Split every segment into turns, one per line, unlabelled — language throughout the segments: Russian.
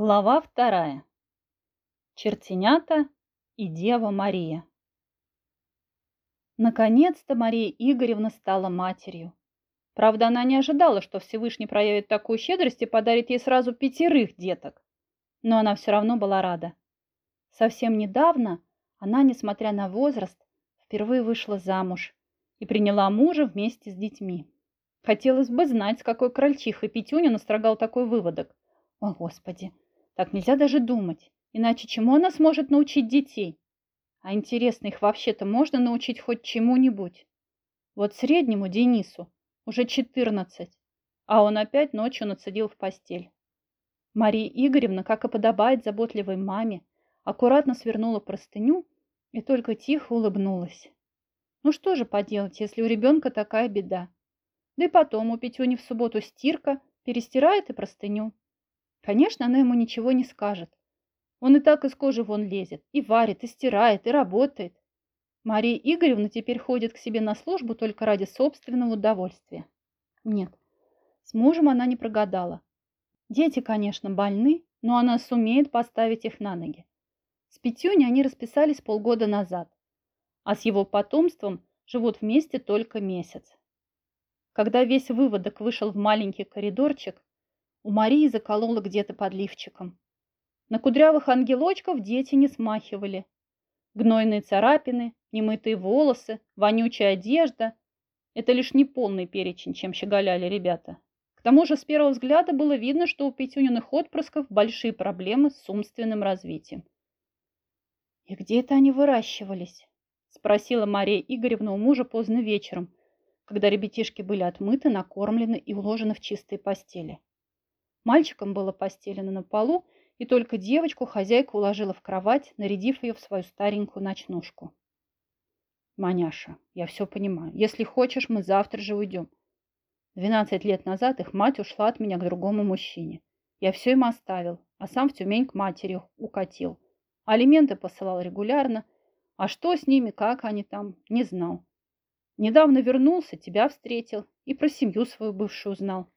Глава вторая. Чертенята и Дева Мария. Наконец-то Мария Игоревна стала матерью. Правда, она не ожидала, что Всевышний проявит такую щедрость и подарит ей сразу пятерых деток. Но она все равно была рада. Совсем недавно она, несмотря на возраст, впервые вышла замуж и приняла мужа вместе с детьми. Хотелось бы знать, с какой крольчихой Петюня настрогал такой выводок. О, Господи, так нельзя даже думать. Иначе чему она сможет научить детей? А интересно, их вообще-то можно научить хоть чему-нибудь? Вот среднему Денису уже 14, а он опять ночью нацедил в постель. Мария Игоревна, как и подобает заботливой маме, аккуратно свернула простыню и только тихо улыбнулась. Ну что же поделать, если у ребенка такая беда? Да и потом у Петюни в субботу стирка, перестирает и простыню. Конечно, она ему ничего не скажет. Он и так из кожи вон лезет, и варит, и стирает, и работает. Мария Игоревна теперь ходит к себе на службу только ради собственного удовольствия. Нет, с мужем она не прогадала. Дети, конечно, больны, но она сумеет поставить их на ноги. С Петюней они расписались полгода назад, а с его потомством живут вместе только месяц. Когда весь выводок вышел в маленький коридорчик, у Марии заколола где-то под лифчиком. На кудрявых ангелочков дети не смахивали. Гнойные царапины, немытые волосы, вонючая одежда – это лишь неполный перечень, чем щеголяли ребята. К тому же с первого взгляда было видно, что у Петюниных отпрысков большие проблемы с умственным развитием. «И где это они выращивались?» – спросила Мария Игоревна у мужа поздно вечером, когда ребятишки были отмыты, накормлены и уложены в чистые постели. Мальчикам было постелено на полу, и только девочку хозяйка уложила в кровать, нарядив ее в свою старенькую ночнушку. «Маняша, я все понимаю. Если хочешь, мы завтра же уйдем. Двенадцать лет назад их мать ушла от меня к другому мужчине. Я все им оставил, а сам в Тюмень к матери укатил. Алименты посылал регулярно, а что с ними, как они там, не знал. Недавно вернулся, тебя встретил и про семью свою бывшую узнал.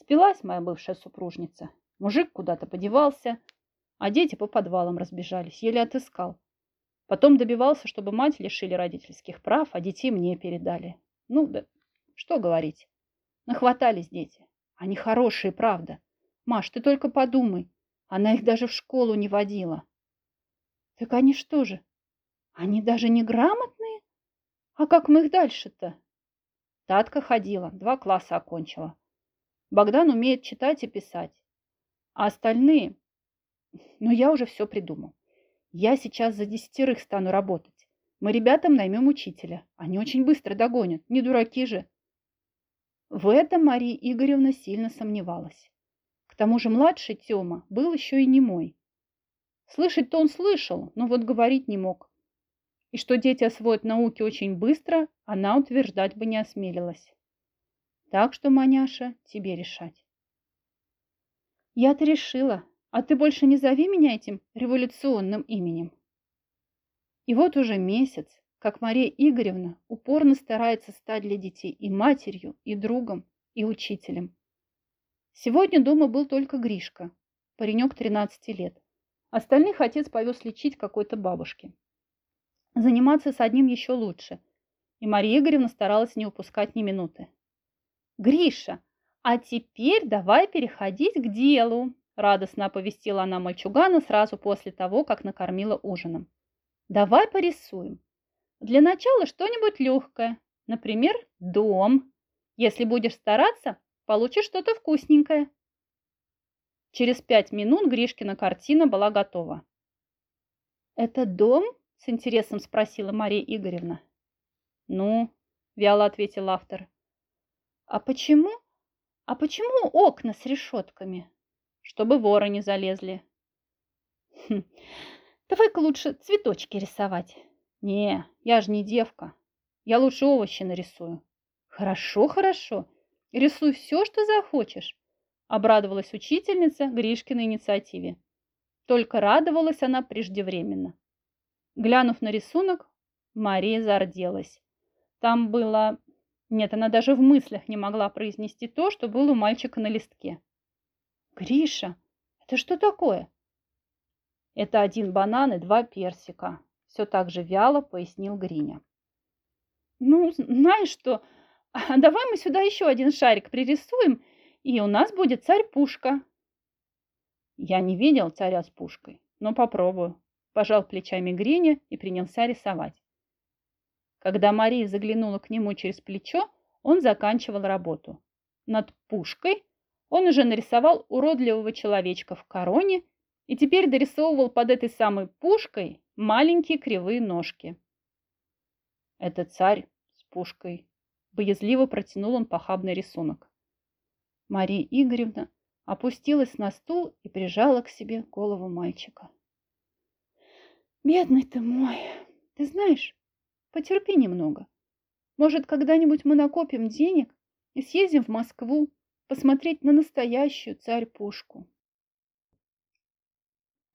Спилась моя бывшая супружница. Мужик куда-то подевался, а дети по подвалам разбежались, еле отыскал. Потом добивался, чтобы мать лишили родительских прав, а детей мне передали. Ну да, что говорить. Нахватались дети. Они хорошие, правда. Маш, ты только подумай. Она их даже в школу не водила. Так они что же? Они даже не грамотные? А как мы их дальше-то? Татка ходила, два класса окончила. Богдан умеет читать и писать. А остальные... Но я уже все придумал. Я сейчас за десятерых стану работать. Мы ребятам наймем учителя. Они очень быстро догонят. Не дураки же. В этом Мария Игоревна сильно сомневалась. К тому же младший Тёма был еще и не мой. Слышать-то он слышал, но вот говорить не мог. И что дети освоят науки очень быстро, она утверждать бы не осмелилась. Так что, маняша, тебе решать. Я-то решила, а ты больше не зови меня этим революционным именем. И вот уже месяц, как Мария Игоревна упорно старается стать для детей и матерью, и другом, и учителем. Сегодня дома был только Гришка, паренек 13 лет. Остальных отец повез лечить какой-то бабушке. Заниматься с одним еще лучше, и Мария Игоревна старалась не упускать ни минуты. «Гриша, а теперь давай переходить к делу», радостно оповестила она мальчугана сразу после того, как накормила ужином. «Давай порисуем. Для начала что-нибудь легкое, например, дом. Если будешь стараться, получишь что-то вкусненькое». Через пять минут Гришкина картина была готова. «Это дом?» – с интересом спросила Мария Игоревна. «Ну», – вяло ответил автор, а почему? А почему окна с решетками? Чтобы воры не залезли. Хм. Давай-ка лучше цветочки рисовать. Не, я же не девка. Я лучше овощи нарисую. Хорошо, хорошо. Рисуй все, что захочешь. Обрадовалась учительница Гришкиной инициативе. Только радовалась она преждевременно. Глянув на рисунок, Мария зарделась. Там было нет, она даже в мыслях не могла произнести то, что было у мальчика на листке. «Гриша, Это что такое? Это один банан и два персика. Все так же вяло пояснил Гриня. Ну, знаешь что, давай мы сюда еще один шарик пририсуем, и у нас будет царь-пушка. Я не видел царя с пушкой, но попробую. Пожал плечами Гриня и принялся рисовать. Когда Мария заглянула к нему через плечо, он заканчивал работу. Над пушкой он уже нарисовал уродливого человечка в короне и теперь дорисовывал под этой самой пушкой маленькие кривые ножки. Это царь с пушкой. Боязливо протянул он похабный рисунок. Мария Игоревна опустилась на стул и прижала к себе голову мальчика. «Бедный ты мой! Ты знаешь, потерпи немного. Может, когда-нибудь мы накопим денег и съездим в Москву посмотреть на настоящую царь-пушку».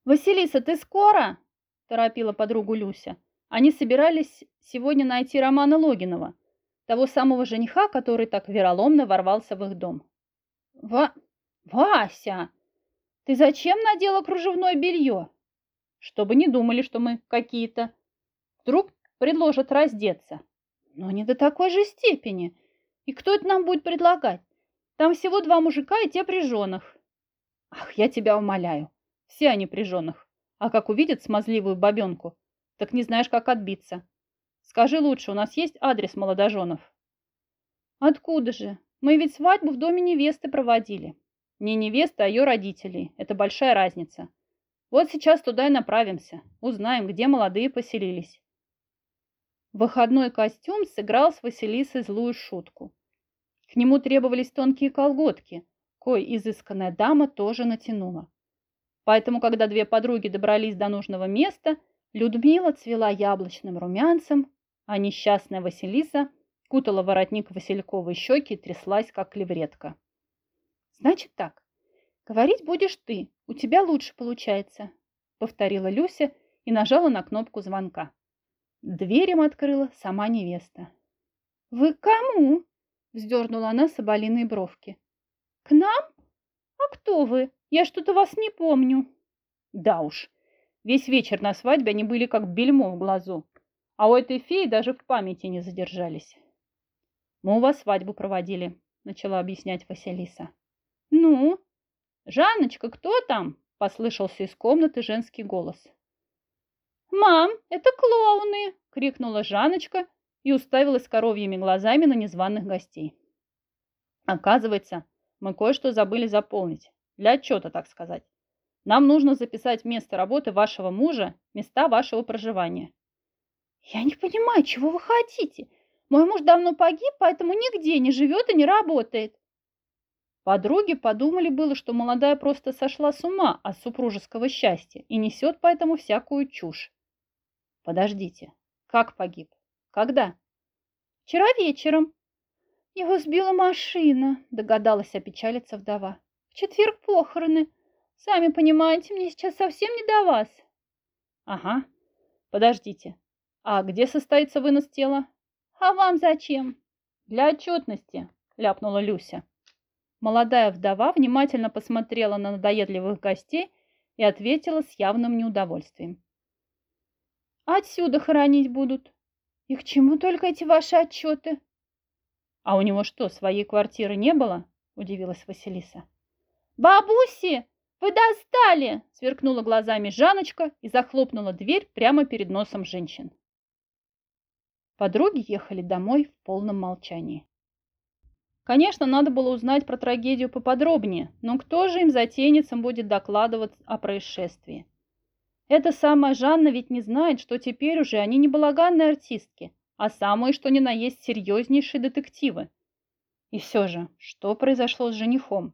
«Василиса, ты скоро?» – торопила подругу Люся. Они собирались сегодня найти Романа Логинова, того самого жениха, который так вероломно ворвался в их дом. «Ва... Вася, ты зачем надела кружевное белье?» «Чтобы не думали, что мы какие-то. Вдруг предложат раздеться». «Но не до такой же степени. И кто это нам будет предлагать? Там всего два мужика и те прижженных». «Ах, я тебя умоляю, все они при женах. А как увидят смазливую бабенку, так не знаешь, как отбиться. Скажи лучше, у нас есть адрес молодоженов? Откуда же? Мы ведь свадьбу в доме невесты проводили. Не невесты, а ее родителей. Это большая разница. Вот сейчас туда и направимся. Узнаем, где молодые поселились. Выходной костюм сыграл с Василисой злую шутку. К нему требовались тонкие колготки, кой изысканная дама тоже натянула. Поэтому, когда две подруги добрались до нужного места, Людмила цвела яблочным румянцем, а несчастная Василиса кутала воротник Васильковой щеки и тряслась, как клевретка. «Значит так, говорить будешь ты, у тебя лучше получается», — повторила Люся и нажала на кнопку звонка. Дверь им открыла сама невеста. «Вы кому?» — вздернула она соболиные бровки. «К нам? А кто вы?» Я что-то вас не помню. Да уж, весь вечер на свадьбе они были как бельмо в глазу. А у этой феи даже в памяти не задержались. Мы у вас свадьбу проводили, начала объяснять Василиса. Ну, Жанночка, кто там? Послышался из комнаты женский голос. «Мам, это клоуны!» — крикнула Жанночка и уставилась коровьими глазами на незваных гостей. Оказывается, мы кое-что забыли заполнить. Для отчета, так сказать. Нам нужно записать место работы вашего мужа, места вашего проживания. Я не понимаю, чего вы хотите. Мой муж давно погиб, поэтому нигде не живет и не работает. Подруги подумали было, что молодая просто сошла с ума от супружеского счастья и несет поэтому всякую чушь. Подождите, как погиб? Когда? Вчера вечером. Его сбила машина, догадалась опечалиться вдова. В четверг похороны. Сами понимаете, мне сейчас совсем не до вас. Ага. Подождите. А где состоится вынос тела? А вам зачем? Для отчетности, ляпнула Люся. Молодая вдова внимательно посмотрела на надоедливых гостей и ответила с явным неудовольствием. Отсюда хоронить будут. И к чему только эти ваши отчеты? А у него что, своей квартиры не было? Удивилась Василиса. «Бабуси, вы достали!» – сверкнула глазами Жаночка и захлопнула дверь прямо перед носом женщин. Подруги ехали домой в полном молчании. Конечно, надо было узнать про трагедию поподробнее, но кто же им затейницам будет докладывать о происшествии? Эта самая Жанна ведь не знает, что теперь уже они не балаганные артистки, а самые что ни на есть серьезнейшие детективы. И все же, что произошло с женихом?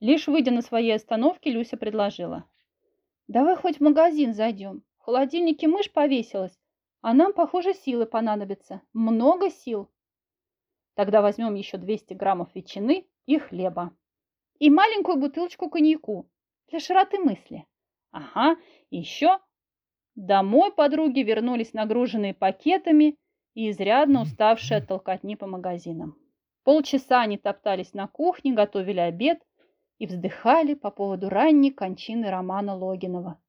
Лишь выйдя на своей остановке, Люся предложила. «Давай хоть в магазин зайдем. В холодильнике мышь повесилась, а нам, похоже, силы понадобятся. Много сил. Тогда возьмем еще 200 граммов ветчины и хлеба. И маленькую бутылочку коньяку для широты мысли. Ага, еще. Домой подруги вернулись нагруженные пакетами и изрядно уставшие от толкотни по магазинам. Полчаса они топтались на кухне, готовили обед, и вздыхали по поводу ранней кончины Романа Логинова.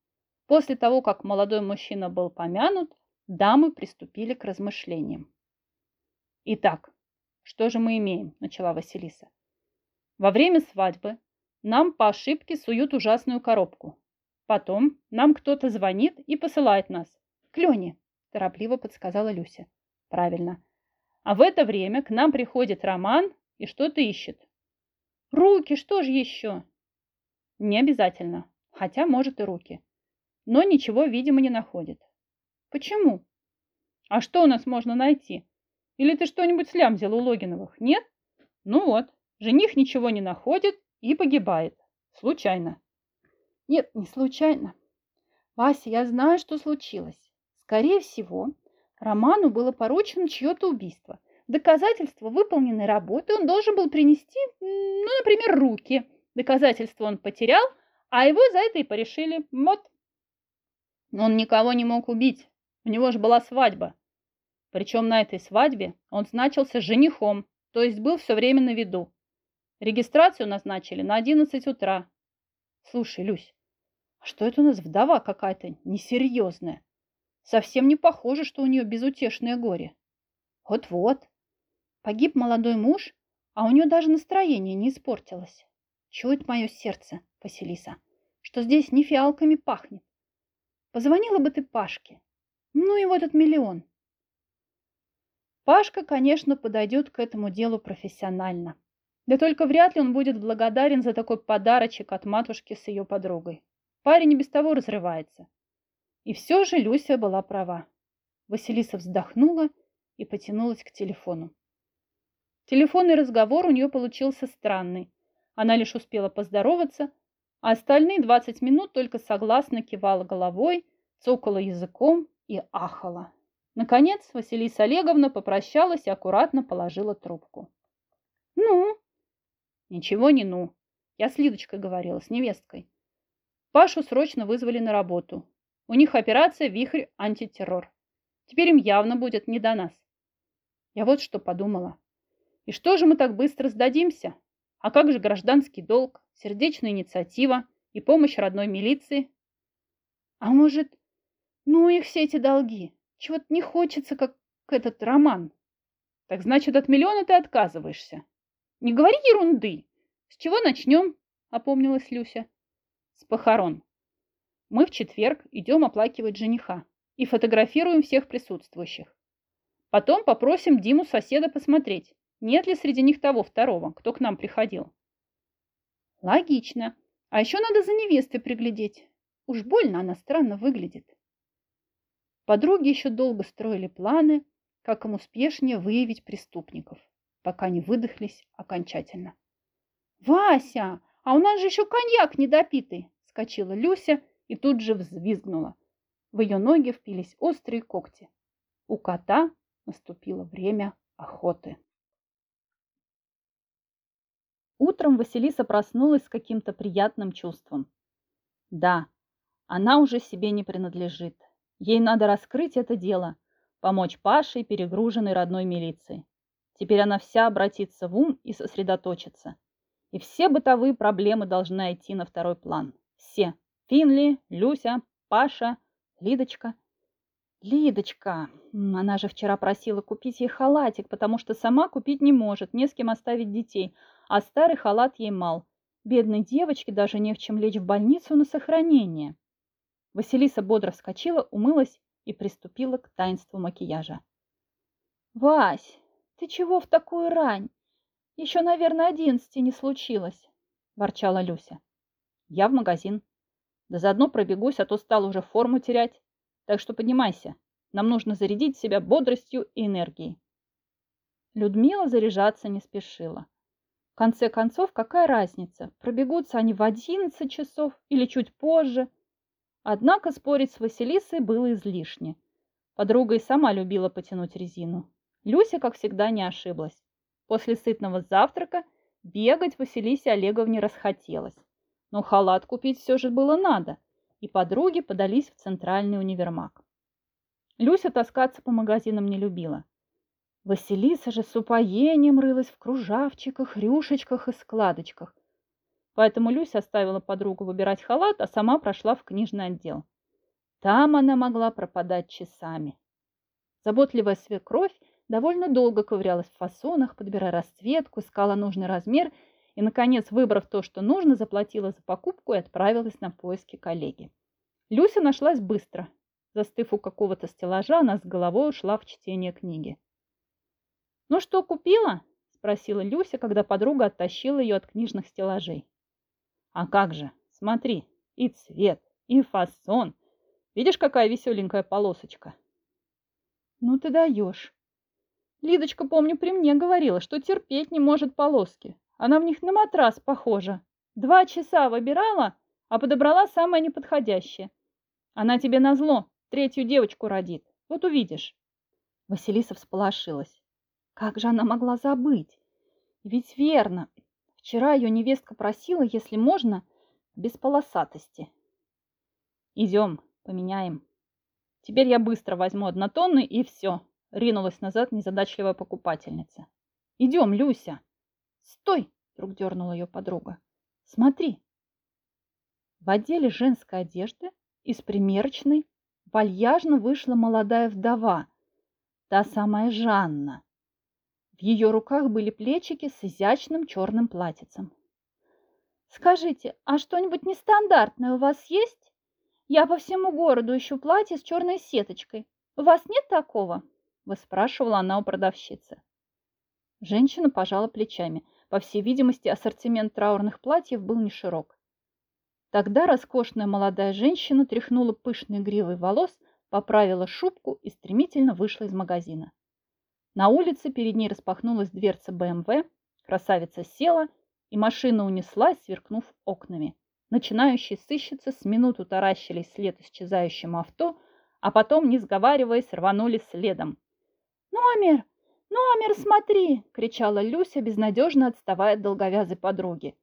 После того, как молодой мужчина был помянут, дамы приступили к размышлениям. «Итак, что же мы имеем?» – начала Василиса. «Во время свадьбы нам по ошибке суют ужасную коробку. Потом нам кто-то звонит и посылает нас. К Лене, торопливо подсказала Люся. Правильно. А в это время к нам приходит Роман и что-то ищет. Руки, что же еще? Не обязательно, хотя может и руки. Но ничего, видимо, не находит. Почему? А что у нас можно найти? Или ты что-нибудь слямзил у Логиновых? Нет? Ну вот, жених ничего не находит и погибает. Случайно. Нет, не случайно. Вася, я знаю, что случилось. Скорее всего, Роману было поручено чье-то убийство. Доказательства выполненной работы он должен был принести, ну, например, руки. Доказательства он потерял, а его за это и порешили. Вот. Он никого не мог убить. У него же была свадьба. Причем на этой свадьбе он значился женихом, то есть был все время на виду. Регистрацию назначили на 11 утра. Слушай, Люсь, что это у нас вдова какая-то несерьезная? Совсем не похоже, что у нее безутешное горе. Вот-вот. Погиб молодой муж, а у нее даже настроение не испортилось. Чует мое сердце, Василиса, что здесь не фиалками пахнет. Позвонила бы ты Пашке. Ну и вот этот миллион. Пашка, конечно, подойдет к этому делу профессионально. Да только вряд ли он будет благодарен за такой подарочек от матушки с ее подругой. Парень и без того разрывается. И все же Люся была права. Василиса вздохнула и потянулась к телефону. Телефонный разговор у нее получился странный. Она лишь успела поздороваться, а остальные 20 минут только согласно кивала головой, цокала языком и ахала. Наконец Василиса Олеговна попрощалась и аккуратно положила трубку. «Ну?» «Ничего не ну. Я с Лидочкой говорила, с невесткой. Пашу срочно вызвали на работу. У них операция «Вихрь антитеррор». Теперь им явно будет не до нас. Я вот что подумала. И что же мы так быстро сдадимся? А как же гражданский долг, сердечная инициатива и помощь родной милиции? А может, ну их все эти долги. Чего-то не хочется, как этот роман. Так значит, от миллиона ты отказываешься. Не говори ерунды. С чего начнем? Опомнилась Люся с похорон. Мы в четверг идем оплакивать жениха и фотографируем всех присутствующих. Потом попросим Диму соседа посмотреть, нет ли среди них того второго, кто к нам приходил. Логично. А еще надо за невестой приглядеть. Уж больно она странно выглядит. Подруги еще долго строили планы, как им успешнее выявить преступников, пока не выдохлись окончательно. «Вася, а у нас же еще коньяк недопитый!» Скочила Люся и тут же взвизгнула. В ее ноги впились острые когти. У кота наступило время охоты. Утром Василиса проснулась с каким-то приятным чувством. Да, она уже себе не принадлежит. Ей надо раскрыть это дело, помочь Паше, перегруженной родной милиции. Теперь она вся обратится в ум и сосредоточится. И все бытовые проблемы должны идти на второй план. Все. Финли, Люся, Паша, Лидочка. Лидочка. Она же вчера просила купить ей халатик, потому что сама купить не может, не с кем оставить детей, а старый халат ей мал. Бедной девочке даже не в чем лечь в больницу на сохранение. Василиса бодро вскочила, умылась и приступила к таинству макияжа. «Вась, ты чего в такую рань? Еще, наверное, одиннадцати не случилось», – ворчала Люся. «Я в магазин. Да заодно пробегусь, а то стал уже форму терять. Так что поднимайся. Нам нужно зарядить себя бодростью и энергией». Людмила заряжаться не спешила. В конце концов, какая разница, пробегутся они в одиннадцать часов или чуть позже. Однако спорить с Василисой было излишне. Подруга и сама любила потянуть резину. Люся, как всегда, не ошиблась. После сытного завтрака бегать Василисе Олеговне расхотелось. Но халат купить все же было надо, и подруги подались в центральный универмаг. Люся таскаться по магазинам не любила. Василиса же с упоением рылась в кружавчиках, рюшечках и складочках. Поэтому Люся оставила подругу выбирать халат, а сама прошла в книжный отдел. Там она могла пропадать часами. Заботливая свекровь довольно долго ковырялась в фасонах, подбирая расцветку, искала нужный размер и, наконец, выбрав то, что нужно, заплатила за покупку и отправилась на поиски коллеги. Люся нашлась быстро. Застыв у какого-то стеллажа, она с головой ушла в чтение книги. «Ну что, купила?» – спросила Люся, когда подруга оттащила ее от книжных стеллажей. «А как же, смотри, и цвет, и фасон. Видишь, какая веселенькая полосочка?» «Ну ты даешь!» Лидочка, помню, при мне говорила, что терпеть не может полоски. Она в них на матрас похожа. Два часа выбирала, а подобрала самое неподходящее. Она тебе назло третью девочку родит. Вот увидишь. Василиса всполошилась. Как же она могла забыть? Ведь верно. Вчера ее невестка просила, если можно, без полосатости. Идем, поменяем. Теперь я быстро возьму однотонный и все. Ринулась назад незадачливая покупательница. Идем, Люся. Стой, вдруг дернула ее подруга. Смотри. В отделе женской одежды из примерочной вальяжно вышла молодая вдова, та самая Жанна. В ее руках были плечики с изящным черным платьицем. «Скажите, а что-нибудь нестандартное у вас есть? Я по всему городу ищу платье с черной сеточкой. У вас нет такого?» – выспрашивала она у продавщицы. Женщина пожала плечами. По всей видимости, ассортимент траурных платьев был не широк. Тогда роскошная молодая женщина тряхнула пышной гривой волос, поправила шубку и стремительно вышла из магазина. На улице перед ней распахнулась дверца БМВ, красавица села, и машина унеслась, сверкнув окнами. Начинающие сыщицы с минуту таращились вслед исчезающему авто, а потом, не сговариваясь, рванули следом. «Номер! Номер, смотри!» – кричала Люся, безнадежно отставая от долговязой подруги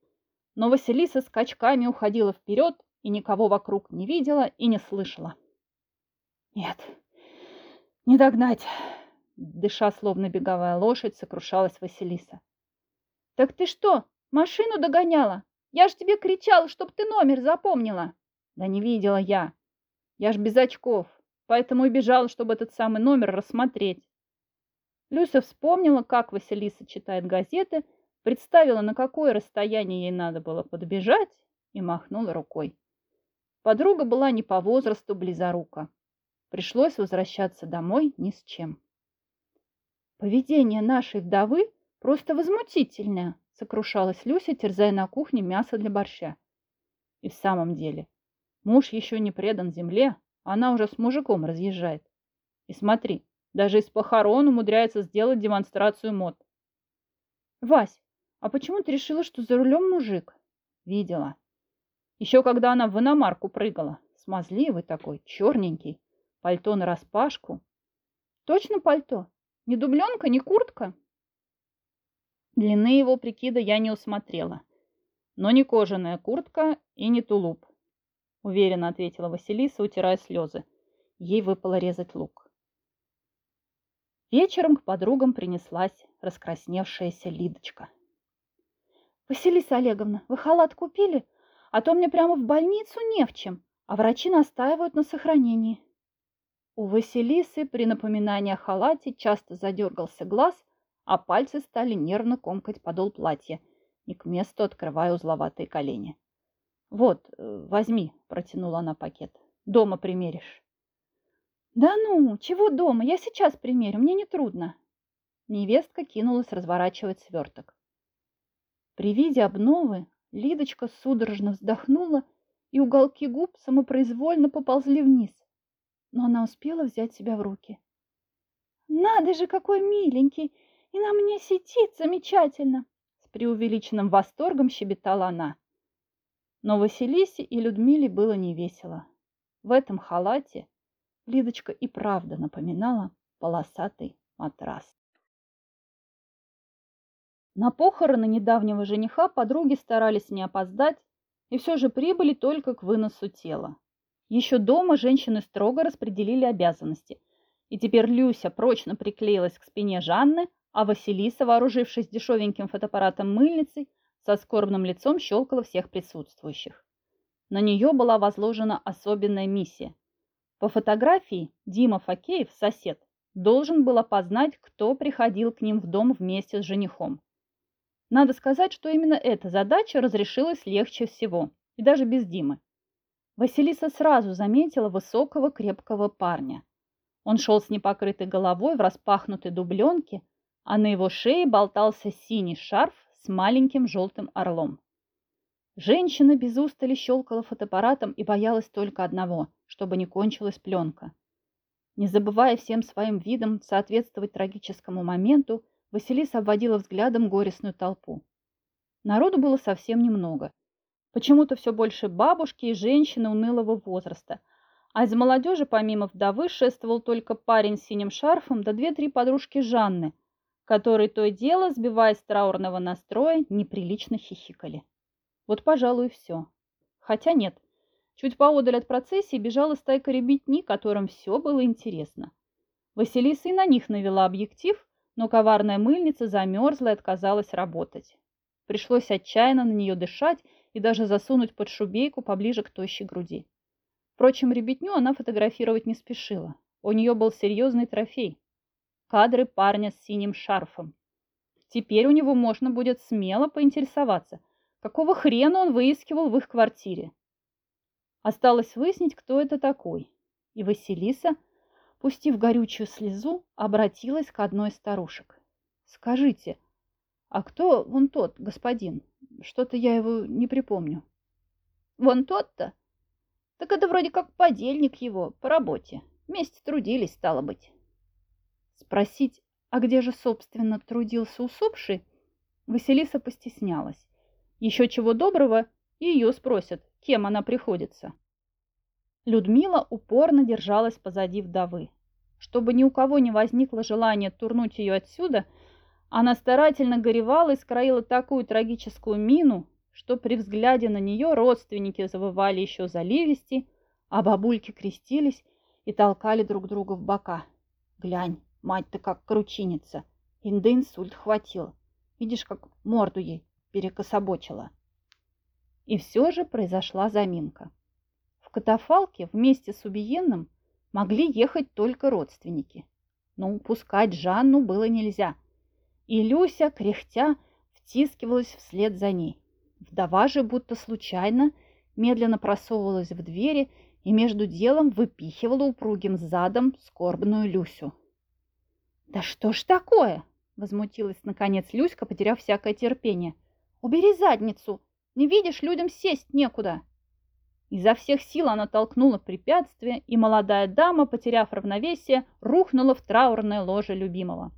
но Василиса скачками уходила вперед и никого вокруг не видела и не слышала. Нет, не догнать, дыша словно беговая лошадь, сокрушалась Василиса. Так ты что, машину догоняла? Я ж тебе кричала, чтоб ты номер запомнила. Да не видела я. Я ж без очков, поэтому и бежала, чтобы этот самый номер рассмотреть. Люся вспомнила, как Василиса читает газеты, представила, на какое расстояние ей надо было подбежать, и махнула рукой. Подруга была не по возрасту близорука. Пришлось возвращаться домой ни с чем. «Поведение нашей вдовы просто возмутительное», сокрушалась Люся, терзая на кухне мясо для борща. И в самом деле, муж еще не предан земле, она уже с мужиком разъезжает. И смотри, даже из похорон умудряется сделать демонстрацию мод. «Вась, а почему ты решила, что за рулем мужик? Видела. Еще когда она в иномарку прыгала. Смазливый такой, черненький. Пальто на распашку. Точно пальто? Не дубленка, не куртка? Длины его прикида я не усмотрела. Но не кожаная куртка и не тулуп. Уверенно ответила Василиса, утирая слезы. Ей выпало резать лук. Вечером к подругам принеслась раскрасневшаяся Лидочка. «Василиса Олеговна, вы халат купили? А то мне прямо в больницу не в чем, а врачи настаивают на сохранении». У Василисы при напоминании о халате часто задергался глаз, а пальцы стали нервно комкать подол платья, не к месту открывая узловатые колени. «Вот, э, возьми», – протянула она пакет. «Дома примеришь». «Да ну, чего дома? Я сейчас примерю, мне не трудно». Невестка кинулась разворачивать сверток. При виде обновы Лидочка судорожно вздохнула, и уголки губ самопроизвольно поползли вниз. Но она успела взять себя в руки. «Надо же, какой миленький! И на мне сидит замечательно!» С преувеличенным восторгом щебетала она. Но Василисе и Людмиле было невесело. В этом халате Лидочка и правда напоминала полосатый матрас. На похороны недавнего жениха подруги старались не опоздать и все же прибыли только к выносу тела. Еще дома женщины строго распределили обязанности, и теперь Люся прочно приклеилась к спине Жанны, а Василиса, вооружившись дешевеньким фотоаппаратом мыльницей, со скорбным лицом щелкала всех присутствующих. На нее была возложена особенная миссия. По фотографии Дима Факеев, сосед, должен был опознать, кто приходил к ним в дом вместе с женихом. Надо сказать, что именно эта задача разрешилась легче всего, и даже без Димы. Василиса сразу заметила высокого крепкого парня. Он шел с непокрытой головой в распахнутой дубленке, а на его шее болтался синий шарф с маленьким желтым орлом. Женщина без устали щелкала фотоаппаратом и боялась только одного, чтобы не кончилась пленка. Не забывая всем своим видом соответствовать трагическому моменту, Василиса обводила взглядом горестную толпу. Народу было совсем немного. Почему-то все больше бабушки и женщины унылого возраста, а из молодежи помимо вдовы шествовал только парень с синим шарфом да две-три подружки Жанны, которые то и дело, сбиваясь с траурного настроя, неприлично хихикали. Вот, пожалуй, все. Хотя нет. Чуть поодаль от процессии бежала стайка ребятни, которым все было интересно. Василиса и на них навела объектив, но коварная мыльница замерзла и отказалась работать. Пришлось отчаянно на нее дышать и даже засунуть под шубейку поближе к тощей груди. Впрочем, ребятню она фотографировать не спешила. У нее был серьезный трофей – кадры парня с синим шарфом. Теперь у него можно будет смело поинтересоваться, Какого хрена он выискивал в их квартире? Осталось выяснить, кто это такой. И Василиса, пустив горючую слезу, обратилась к одной из старушек. «Скажите, а кто вон тот господин? Что-то я его не припомню». «Вон тот-то? Так это вроде как подельник его по работе. Вместе трудились, стало быть». Спросить, а где же, собственно, трудился усопший, Василиса постеснялась. Еще чего доброго, и ее спросят, кем она приходится. Людмила упорно держалась позади вдовы. Чтобы ни у кого не возникло желания турнуть ее отсюда, она старательно горевала и скроила такую трагическую мину, что при взгляде на нее родственники завывали еще заливисти, а бабульки крестились и толкали друг друга в бока. «Глянь, мать-то как кручинится! Инда инсульт хватил. Видишь, как морду ей перекособочила. И все же произошла заминка. В катафалке вместе с убиенным могли ехать только родственники. Но упускать Жанну было нельзя. И Люся, кряхтя, втискивалась вслед за ней. Вдова же будто случайно медленно просовывалась в двери и между делом выпихивала упругим задом скорбную Люсю. «Да что ж такое?» – возмутилась наконец Люська, потеряв всякое терпение – Убери задницу! Не видишь, людям сесть некуда!» Изо всех сил она толкнула препятствие, и молодая дама, потеряв равновесие, рухнула в траурное ложе любимого.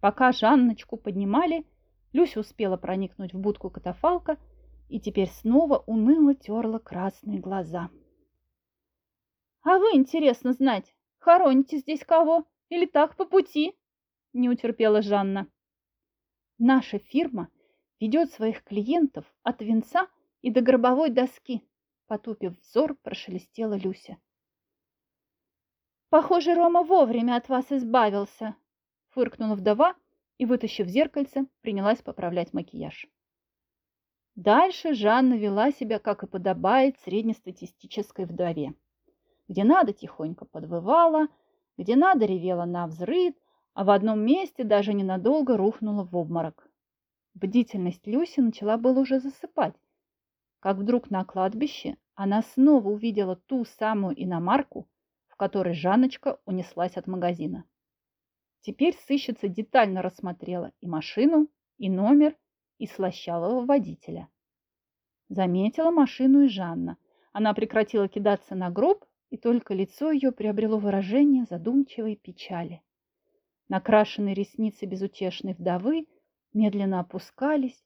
Пока Жанночку поднимали, Люся успела проникнуть в будку катафалка и теперь снова уныло терла красные глаза. «А вы, интересно знать, хороните здесь кого? Или так по пути?» – не утерпела Жанна. «Наша фирма – ведет своих клиентов от венца и до гробовой доски, потупив взор, прошелестела Люся. Похоже, Рома вовремя от вас избавился, фыркнула вдова и, вытащив зеркальце, принялась поправлять макияж. Дальше Жанна вела себя, как и подобает среднестатистической вдове. Где надо, тихонько подвывала, где надо, ревела на взрыв, а в одном месте даже ненадолго рухнула в обморок. Бдительность Люси начала было уже засыпать, как вдруг на кладбище она снова увидела ту самую иномарку, в которой Жанночка унеслась от магазина. Теперь сыщица детально рассмотрела и машину, и номер, и слащавого водителя. Заметила машину и Жанна. Она прекратила кидаться на гроб, и только лицо ее приобрело выражение задумчивой печали. Накрашенные ресницы безутешной вдовы – медленно опускались,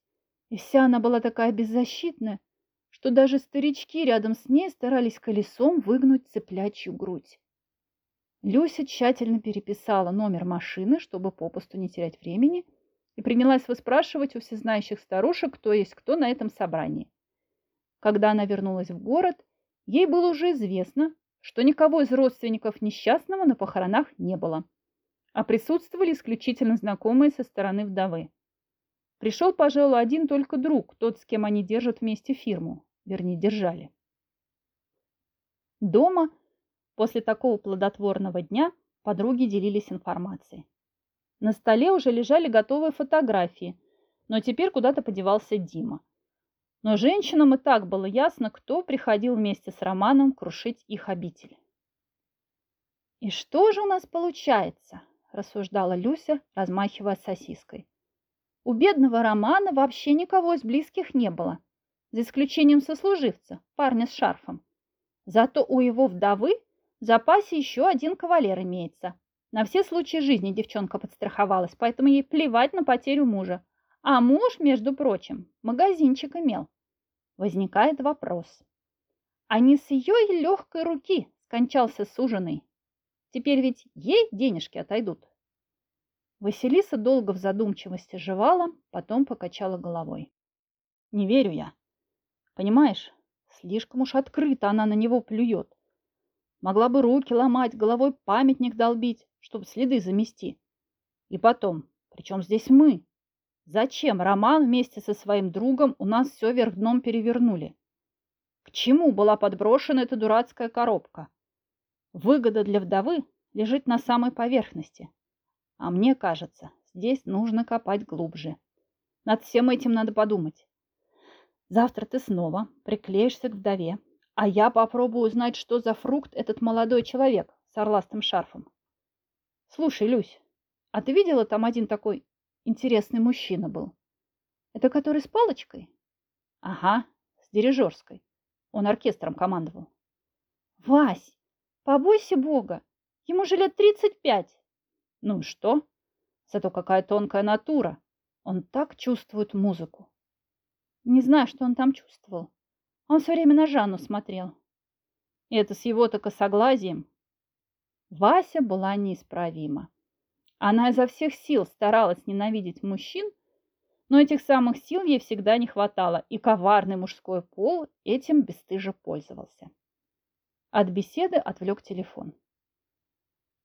и вся она была такая беззащитная, что даже старички рядом с ней старались колесом выгнуть цыплячью грудь. Люся тщательно переписала номер машины, чтобы попусту не терять времени, и принялась выспрашивать у всезнающих старушек, кто есть кто на этом собрании. Когда она вернулась в город, ей было уже известно, что никого из родственников несчастного на похоронах не было, а присутствовали исключительно знакомые со стороны вдовы. Пришел, пожалуй, один только друг, тот, с кем они держат вместе фирму. Вернее, держали. Дома после такого плодотворного дня подруги делились информацией. На столе уже лежали готовые фотографии, но теперь куда-то подевался Дима. Но женщинам и так было ясно, кто приходил вместе с Романом крушить их обитель. «И что же у нас получается?» – рассуждала Люся, размахивая сосиской. У бедного Романа вообще никого из близких не было, за исключением сослуживца, парня с шарфом. Зато у его вдовы в запасе еще один кавалер имеется. На все случаи жизни девчонка подстраховалась, поэтому ей плевать на потерю мужа. А муж, между прочим, магазинчик имел. Возникает вопрос. А не с ее легкой руки скончался суженый? Теперь ведь ей денежки отойдут. Василиса долго в задумчивости жевала, потом покачала головой. Не верю я. Понимаешь, слишком уж открыто она на него плюет. Могла бы руки ломать, головой памятник долбить, чтобы следы замести. И потом, причем здесь мы? Зачем Роман вместе со своим другом у нас все вверх дном перевернули? К чему была подброшена эта дурацкая коробка? Выгода для вдовы лежит на самой поверхности. А мне кажется, здесь нужно копать глубже. Над всем этим надо подумать. Завтра ты снова приклеишься к вдове, а я попробую узнать, что за фрукт этот молодой человек с орластым шарфом. Слушай, Люсь, а ты видела, там один такой интересный мужчина был? Это который с палочкой? Ага, с дирижерской. Он оркестром командовал. Вась, побойся Бога, ему же лет тридцать пять. Ну и что? Зато какая тонкая натура. Он так чувствует музыку. Не знаю, что он там чувствовал. Он все время на Жанну смотрел. И это с его-то косоглазием. Вася была неисправима. Она изо всех сил старалась ненавидеть мужчин, но этих самых сил ей всегда не хватало, и коварный мужской пол этим бесстыже пользовался. От беседы отвлек телефон.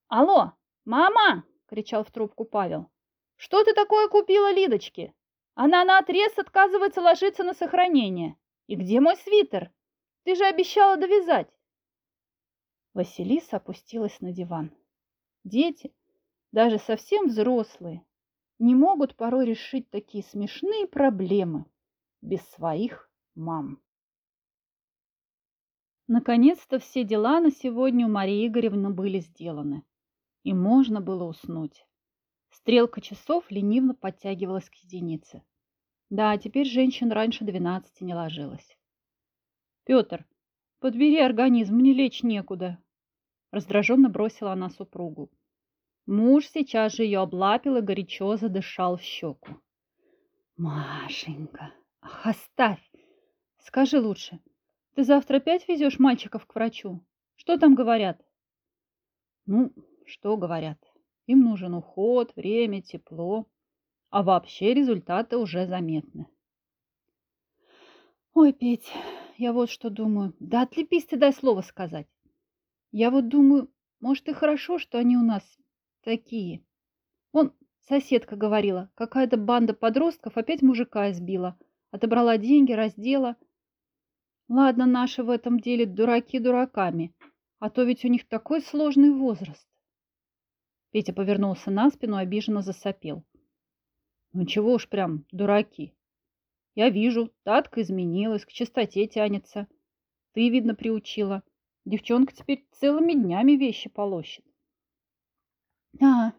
«Алло, мама!» Кричал в трубку Павел. «Что ты такое купила Лидочке? Она наотрез отказывается ложиться на сохранение. И где мой свитер? Ты же обещала довязать!» Василиса опустилась на диван. Дети, даже совсем взрослые, не могут порой решить такие смешные проблемы без своих мам. Наконец-то все дела на сегодня у Марии Игоревны были сделаны и можно было уснуть. Стрелка часов лениво подтягивалась к единице. Да, теперь женщин раньше двенадцати не ложилась. «Петр, подбери организм, мне лечь некуда!» Раздраженно бросила она супругу. Муж сейчас же ее облапил и горячо задышал в щеку. «Машенька, ах, оставь! Скажи лучше, ты завтра опять везешь мальчиков к врачу? Что там говорят?» «Ну, что говорят? Им нужен уход, время, тепло. А вообще результаты уже заметны. Ой, Петь, я вот что думаю. Да отлепись ты, дай слово сказать. Я вот думаю, может и хорошо, что они у нас такие. Вон соседка говорила, какая-то банда подростков опять мужика избила. Отобрала деньги, раздела. Ладно, наши в этом деле дураки дураками, а то ведь у них такой сложный возраст. Петя повернулся на спину, обиженно засопел. Ну чего уж прям дураки. Я вижу, татка изменилась, к чистоте тянется. Ты, видно, приучила. Девчонка теперь целыми днями вещи полощет. А,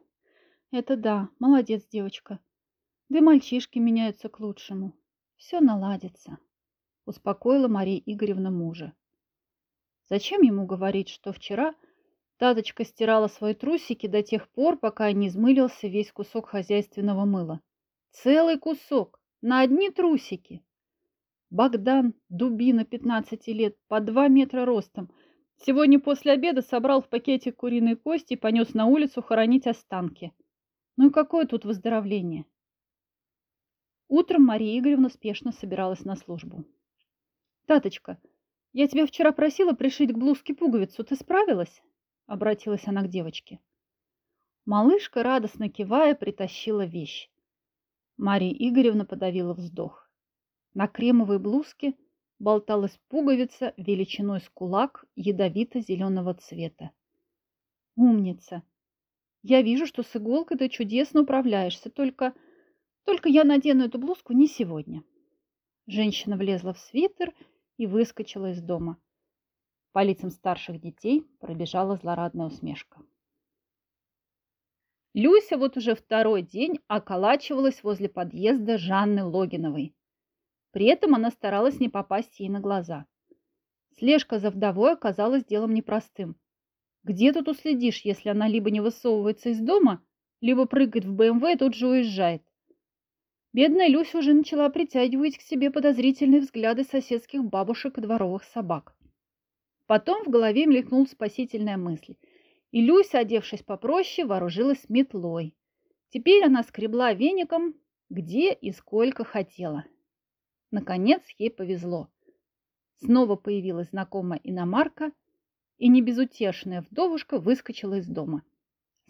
это да, молодец, девочка. Да и мальчишки меняются к лучшему. Все наладится, успокоила Мария Игоревна мужа. Зачем ему говорить, что вчера Таточка стирала свои трусики до тех пор, пока не измылился весь кусок хозяйственного мыла. Целый кусок, на одни трусики. Богдан, дубина 15 лет, по 2 метра ростом, сегодня после обеда собрал в пакете куриные кости и понес на улицу хоронить останки. Ну и какое тут выздоровление? Утром Мария Игоревна спешно собиралась на службу. «Таточка, я тебя вчера просила пришить к блузке пуговицу. Ты справилась?» Обратилась она к девочке. Малышка, радостно кивая, притащила вещь. Мария Игоревна подавила вздох. На кремовой блузке болталась пуговица величиной с кулак ядовито-зеленого цвета. Умница! Я вижу, что с иголкой ты чудесно управляешься, только... Только я надену эту блузку не сегодня. Женщина влезла в свитер и выскочила из дома. По лицам старших детей пробежала злорадная усмешка. Люся вот уже второй день околачивалась возле подъезда Жанны Логиновой. При этом она старалась не попасть ей на глаза. Слежка за вдовой оказалась делом непростым. Где тут уследишь, если она либо не высовывается из дома, либо прыгает в БМВ и тут же уезжает. Бедная Люся уже начала притягивать к себе подозрительные взгляды соседских бабушек и дворовых собак. Потом в голове мелькнула спасительная мысль – и Люся, одевшись попроще, вооружилась метлой. Теперь она скребла веником где и сколько хотела. Наконец ей повезло. Снова появилась знакомая иномарка, и небезутешная вдовушка выскочила из дома.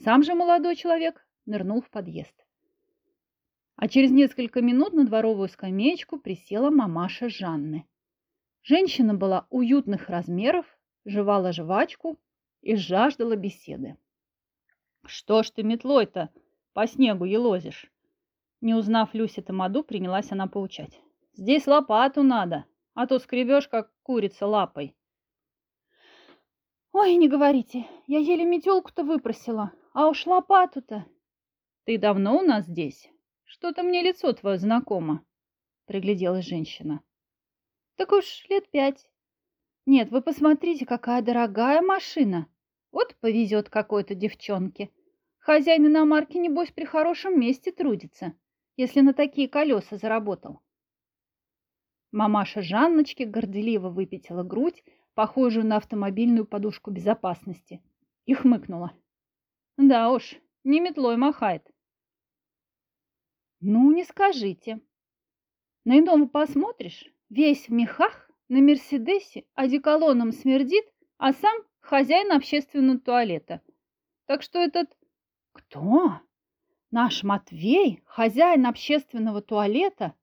Сам же молодой человек нырнул в подъезд. А через несколько минут на дворовую скамеечку присела мамаша Жанны. Женщина была уютных размеров, жевала жвачку и жаждала беседы. «Что ж ты метлой-то по снегу елозишь?» Не узнав Люси Тамаду, принялась она поучать. «Здесь лопату надо, а то скребешь, как курица лапой». «Ой, не говорите, я еле метелку-то выпросила, а уж лопату-то...» «Ты давно у нас здесь? Что-то мне лицо твое знакомо», — пригляделась женщина. «Так уж лет пять. Нет, вы посмотрите, какая дорогая машина. Вот повезет какой-то девчонке. Хозяин иномарки, небось, при хорошем месте трудится, если на такие колеса заработал. Мамаша Жанночки горделиво выпятила грудь, похожую на автомобильную подушку безопасности, и хмыкнула. Да уж, не метлой махает. Ну, не скажите. На ином посмотришь, весь в мехах, на Мерседесе одеколоном смердит, а сам хозяин общественного туалета. Так что этот... Кто? Наш Матвей, хозяин общественного туалета?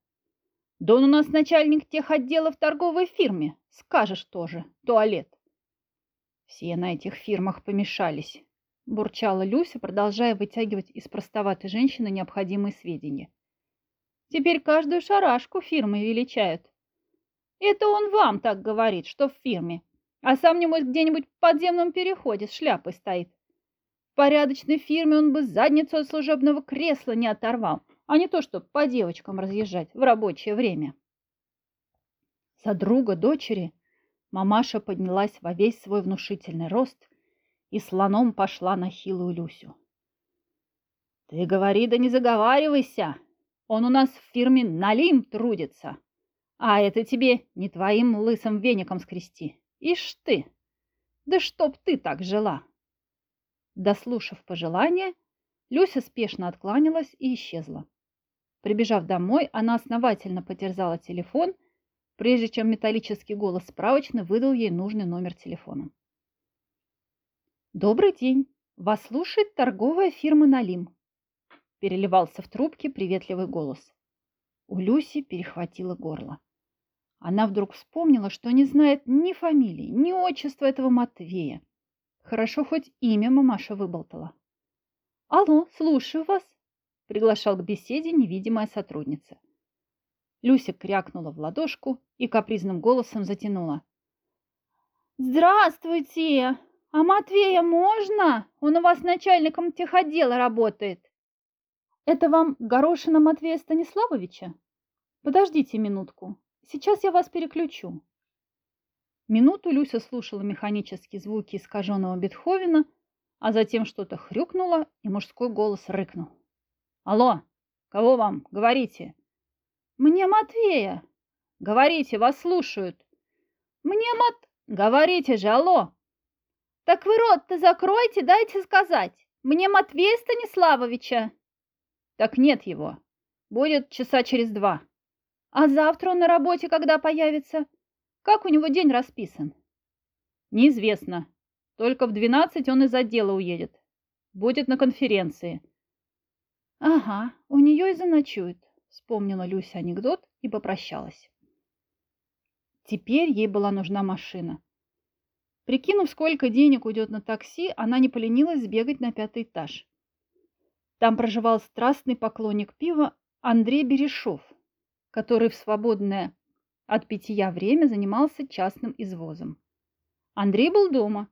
Да он у нас начальник тех отделов торговой фирме. Скажешь тоже, туалет. Все на этих фирмах помешались, бурчала Люся, продолжая вытягивать из простоватой женщины необходимые сведения. Теперь каждую шарашку фирмы величают. Это он вам так говорит, что в фирме. А сам, небось, где-нибудь в подземном переходе с шляпой стоит. В порядочной фирме он бы задницу от служебного кресла не оторвал, а не то, чтобы по девочкам разъезжать в рабочее время. За друга дочери мамаша поднялась во весь свой внушительный рост и слоном пошла на хилую Люсю. «Ты говори, да не заговаривайся! Он у нас в фирме налим трудится!» А это тебе не твоим лысым веником скрести. Ишь ты! Да чтоб ты так жила!» Дослушав пожелание, Люся спешно откланялась и исчезла. Прибежав домой, она основательно потерзала телефон, прежде чем металлический голос справочно выдал ей нужный номер телефона. «Добрый день! Вас слушает торговая фирма «Налим», – переливался в трубке приветливый голос. У Люси перехватило горло. Она вдруг вспомнила, что не знает ни фамилии, ни отчества этого Матвея. Хорошо, хоть имя мамаша выболтала. «Алло, слушаю вас», — приглашал к беседе невидимая сотрудница. Люся крякнула в ладошку и капризным голосом затянула. «Здравствуйте! А Матвея можно? Он у вас начальником техотдела работает». «Это вам Горошина Матвея Станиславовича? Подождите минутку, Сейчас я вас переключу. Минуту Люся слушала механические звуки искаженного Бетховена, а затем что-то хрюкнуло, и мужской голос рыкнул. «Алло, кого вам? Говорите!» «Мне Матвея!» «Говорите, вас слушают!» «Мне Мат...» «Говорите же, алло!» «Так вы рот-то закройте, дайте сказать! Мне Матвея Станиславовича!» «Так нет его. Будет часа через два». А завтра он на работе когда появится? Как у него день расписан? Неизвестно. Только в двенадцать он из отдела уедет. Будет на конференции. Ага, у нее и заночует. вспомнила Люся анекдот и попрощалась. Теперь ей была нужна машина. Прикинув, сколько денег уйдет на такси, она не поленилась сбегать на пятый этаж. Там проживал страстный поклонник пива Андрей Берешов, который в свободное от питья время занимался частным извозом. Андрей был дома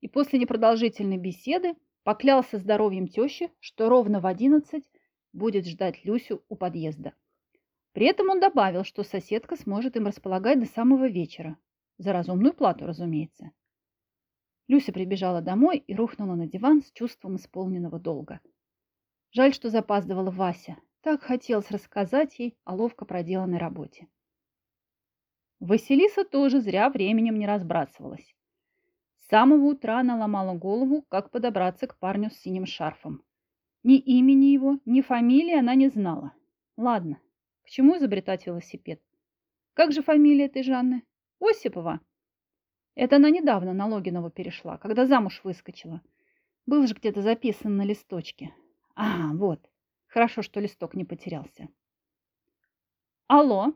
и после непродолжительной беседы поклялся здоровьем тещи, что ровно в одиннадцать будет ждать Люсю у подъезда. При этом он добавил, что соседка сможет им располагать до самого вечера. За разумную плату, разумеется. Люся прибежала домой и рухнула на диван с чувством исполненного долга. Жаль, что запаздывала Вася. Так хотелось рассказать ей о ловко проделанной работе. Василиса тоже зря временем не разбрасывалась. С самого утра она ломала голову, как подобраться к парню с синим шарфом. Ни имени его, ни фамилии она не знала. Ладно, к чему изобретать велосипед? Как же фамилия этой Жанны? Осипова. Это она недавно на Логинова перешла, когда замуж выскочила. Был же где-то записан на листочке. А, вот. Хорошо, что листок не потерялся. Алло,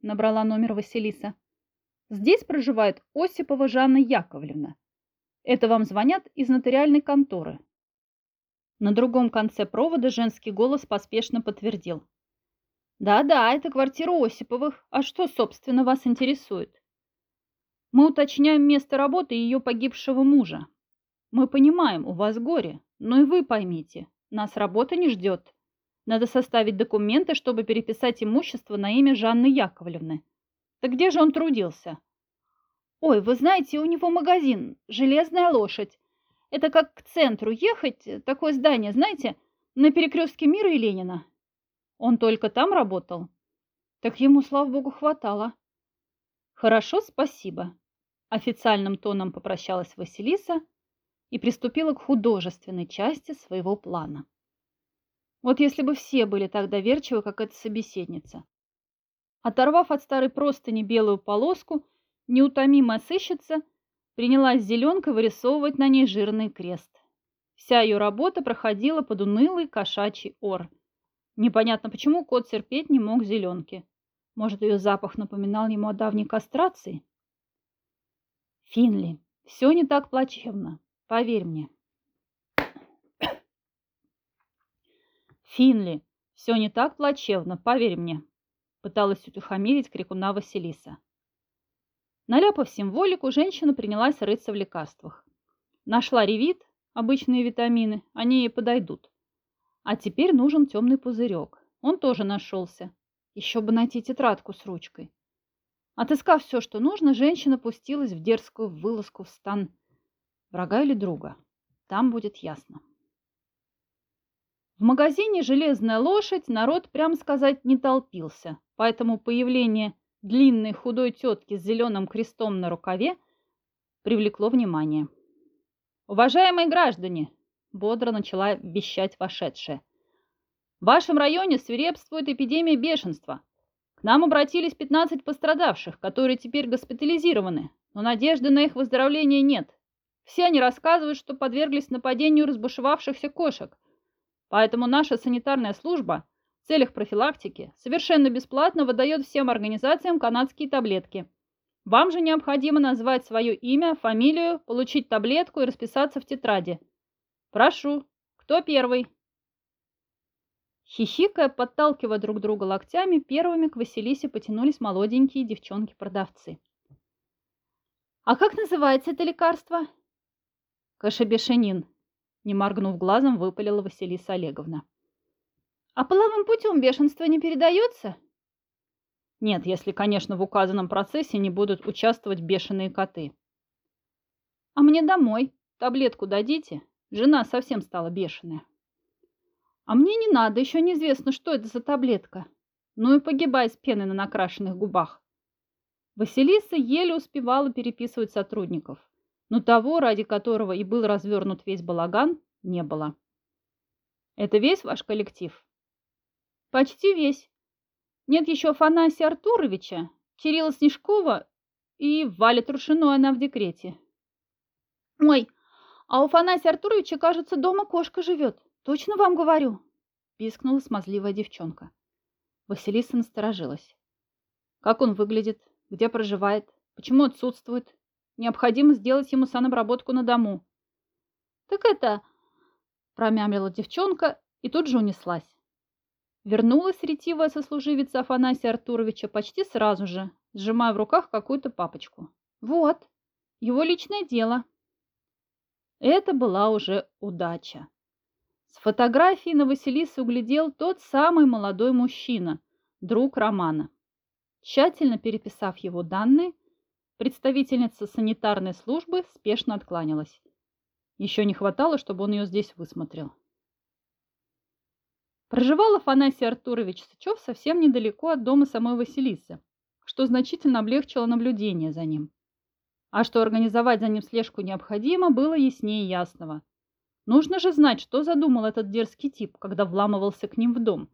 набрала номер Василиса. Здесь проживает Осипова Жанна Яковлевна. Это вам звонят из нотариальной конторы. На другом конце провода женский голос поспешно подтвердил. Да-да, это квартира Осиповых. А что, собственно, вас интересует? Мы уточняем место работы ее погибшего мужа. Мы понимаем, у вас горе, но и вы поймите, нас работа не ждет. Надо составить документы, чтобы переписать имущество на имя Жанны Яковлевны. Так где же он трудился? Ой, вы знаете, у него магазин «Железная лошадь». Это как к центру ехать, такое здание, знаете, на перекрестке Мира и Ленина. Он только там работал? Так ему, слава богу, хватало. Хорошо, спасибо. Официальным тоном попрощалась Василиса и приступила к художественной части своего плана. Вот если бы все были так доверчивы, как эта собеседница. Оторвав от старой простыни белую полоску, неутомимая сыщица принялась зеленкой вырисовывать на ней жирный крест. Вся ее работа проходила под унылый кошачий ор. Непонятно почему кот терпеть не мог зеленки. Может, ее запах напоминал ему о давней кастрации? Финли, все не так плачевно, поверь мне. Финли, все не так плачевно, поверь мне, пыталась утихомирить крикуна Василиса. Наляпав символику, женщина принялась рыться в лекарствах. Нашла ревит, обычные витамины, они ей подойдут. А теперь нужен темный пузырек. Он тоже нашелся. Еще бы найти тетрадку с ручкой. Отыскав все, что нужно, женщина пустилась в дерзкую вылазку в стан врага или друга. Там будет ясно. В магазине «Железная лошадь» народ, прям сказать, не толпился, поэтому появление длинной худой тетки с зеленым крестом на рукаве привлекло внимание. «Уважаемые граждане!» – бодро начала вещать вошедшая – в вашем районе свирепствует эпидемия бешенства. К нам обратились 15 пострадавших, которые теперь госпитализированы, но надежды на их выздоровление нет. Все они рассказывают, что подверглись нападению разбушевавшихся кошек. Поэтому наша санитарная служба в целях профилактики совершенно бесплатно выдает всем организациям канадские таблетки. Вам же необходимо назвать свое имя, фамилию, получить таблетку и расписаться в тетради. Прошу, кто первый? Хихикая, подталкивая друг друга локтями, первыми к Василисе потянулись молоденькие девчонки-продавцы. «А как называется это лекарство?» «Кашебешенин», – не моргнув глазом, выпалила Василиса Олеговна. «А половым путем бешенство не передается?» «Нет, если, конечно, в указанном процессе не будут участвовать бешеные коты». «А мне домой. Таблетку дадите? Жена совсем стала бешеная». А мне не надо, еще неизвестно, что это за таблетка. Ну и погибай с пеной на накрашенных губах. Василиса еле успевала переписывать сотрудников, но того, ради которого и был развернут весь балаган, не было. Это весь ваш коллектив? Почти весь. Нет еще Афанасия Артуровича, Кирилла Снежкова и Валя Трушиной, она в декрете. Ой, а у Афанасия Артуровича, кажется, дома кошка живет. Точно вам говорю, пискнула смазливая девчонка. Василиса насторожилась. Как он выглядит? Где проживает? Почему отсутствует? Необходимо сделать ему санобработку на дому. Так это... Промямлила девчонка и тут же унеслась. Вернулась ретивая сослуживица Афанасия Артуровича почти сразу же, сжимая в руках какую-то папочку. Вот, его личное дело. Это была уже удача. С фотографии на Василисе углядел тот самый молодой мужчина, друг Романа. Тщательно переписав его данные, представительница санитарной службы спешно откланялась. Еще не хватало, чтобы он ее здесь высмотрел. Проживал Афанасий Артурович Сычев совсем недалеко от дома самой Василисы, что значительно облегчило наблюдение за ним. А что организовать за ним слежку необходимо, было яснее ясного. Нужно же знать, что задумал этот дерзкий тип, когда вламывался к ним в дом.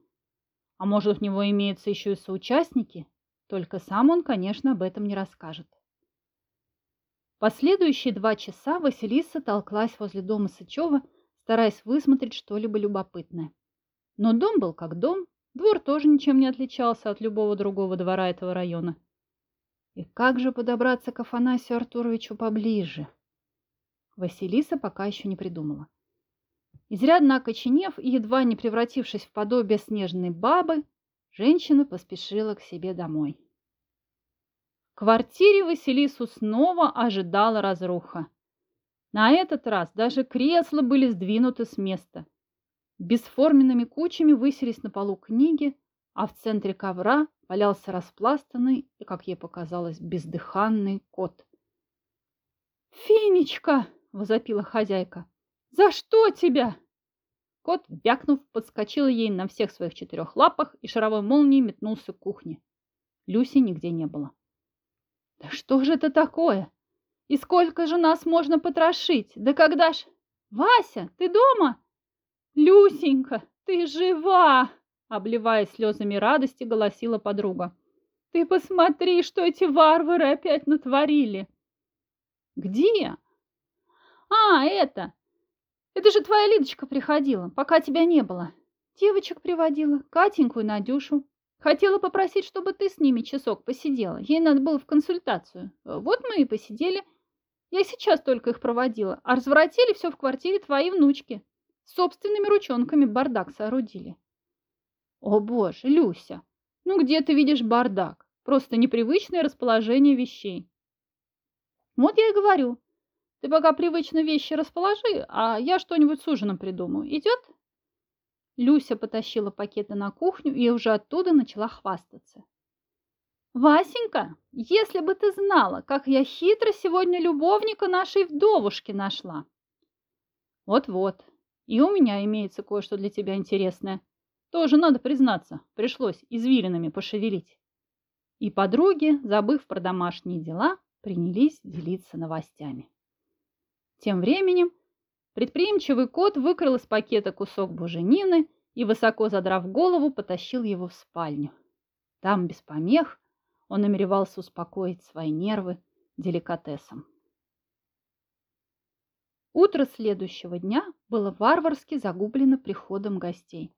А может, у него имеются еще и соучастники? Только сам он, конечно, об этом не расскажет. Последующие два часа Василиса толклась возле дома Сычева, стараясь высмотреть что-либо любопытное. Но дом был как дом, двор тоже ничем не отличался от любого другого двора этого района. И как же подобраться к Афанасию Артуровичу поближе? Василиса пока еще не придумала. Изрядно окоченев и едва не превратившись в подобие снежной бабы, женщина поспешила к себе домой. Квартире Василису снова ожидала разруха. На этот раз даже кресла были сдвинуты с места. Бесформенными кучами высились на полу книги, а в центре ковра валялся распластанный и, как ей показалось, бездыханный кот. «Финечка!» — возопила хозяйка. «За что тебя?» Кот, вякнув, подскочил ей на всех своих четырех лапах и шаровой молнией метнулся к кухне. Люси нигде не было. «Да что же это такое? И сколько же нас можно потрошить? Да когда ж...» «Вася, ты дома?» «Люсенька, ты жива!» Обливая слезами радости, голосила подруга. «Ты посмотри, что эти варвары опять натворили!» «Где?» «А, это! Это же твоя Лидочка приходила, пока тебя не было. Девочек приводила, Катеньку и Надюшу. Хотела попросить, чтобы ты с ними часок посидела. Ей надо было в консультацию. Вот мы и посидели. Я сейчас только их проводила, а разворотили все в квартире твоей внучки. Собственными ручонками бардак соорудили. О боже, Люся, ну где ты видишь бардак? Просто непривычное расположение вещей. Вот я и говорю. Ты пока привычно вещи расположи, а я что-нибудь с ужином придумаю. Идет? Люся потащила пакеты на кухню и уже оттуда начала хвастаться. «Васенька, если бы ты знала, как я хитро сегодня любовника нашей вдовушки нашла!» «Вот-вот, и у меня имеется кое-что для тебя интересное. Тоже, надо признаться, пришлось извилинами пошевелить. И подруги, забыв про домашние дела, принялись делиться новостями. Тем временем предприимчивый кот выкрал из пакета кусок буженины и, высоко задрав голову, потащил его в спальню. Там, без помех, он намеревался успокоить свои нервы деликатесом. Утро следующего дня было варварски загублено приходом гостей.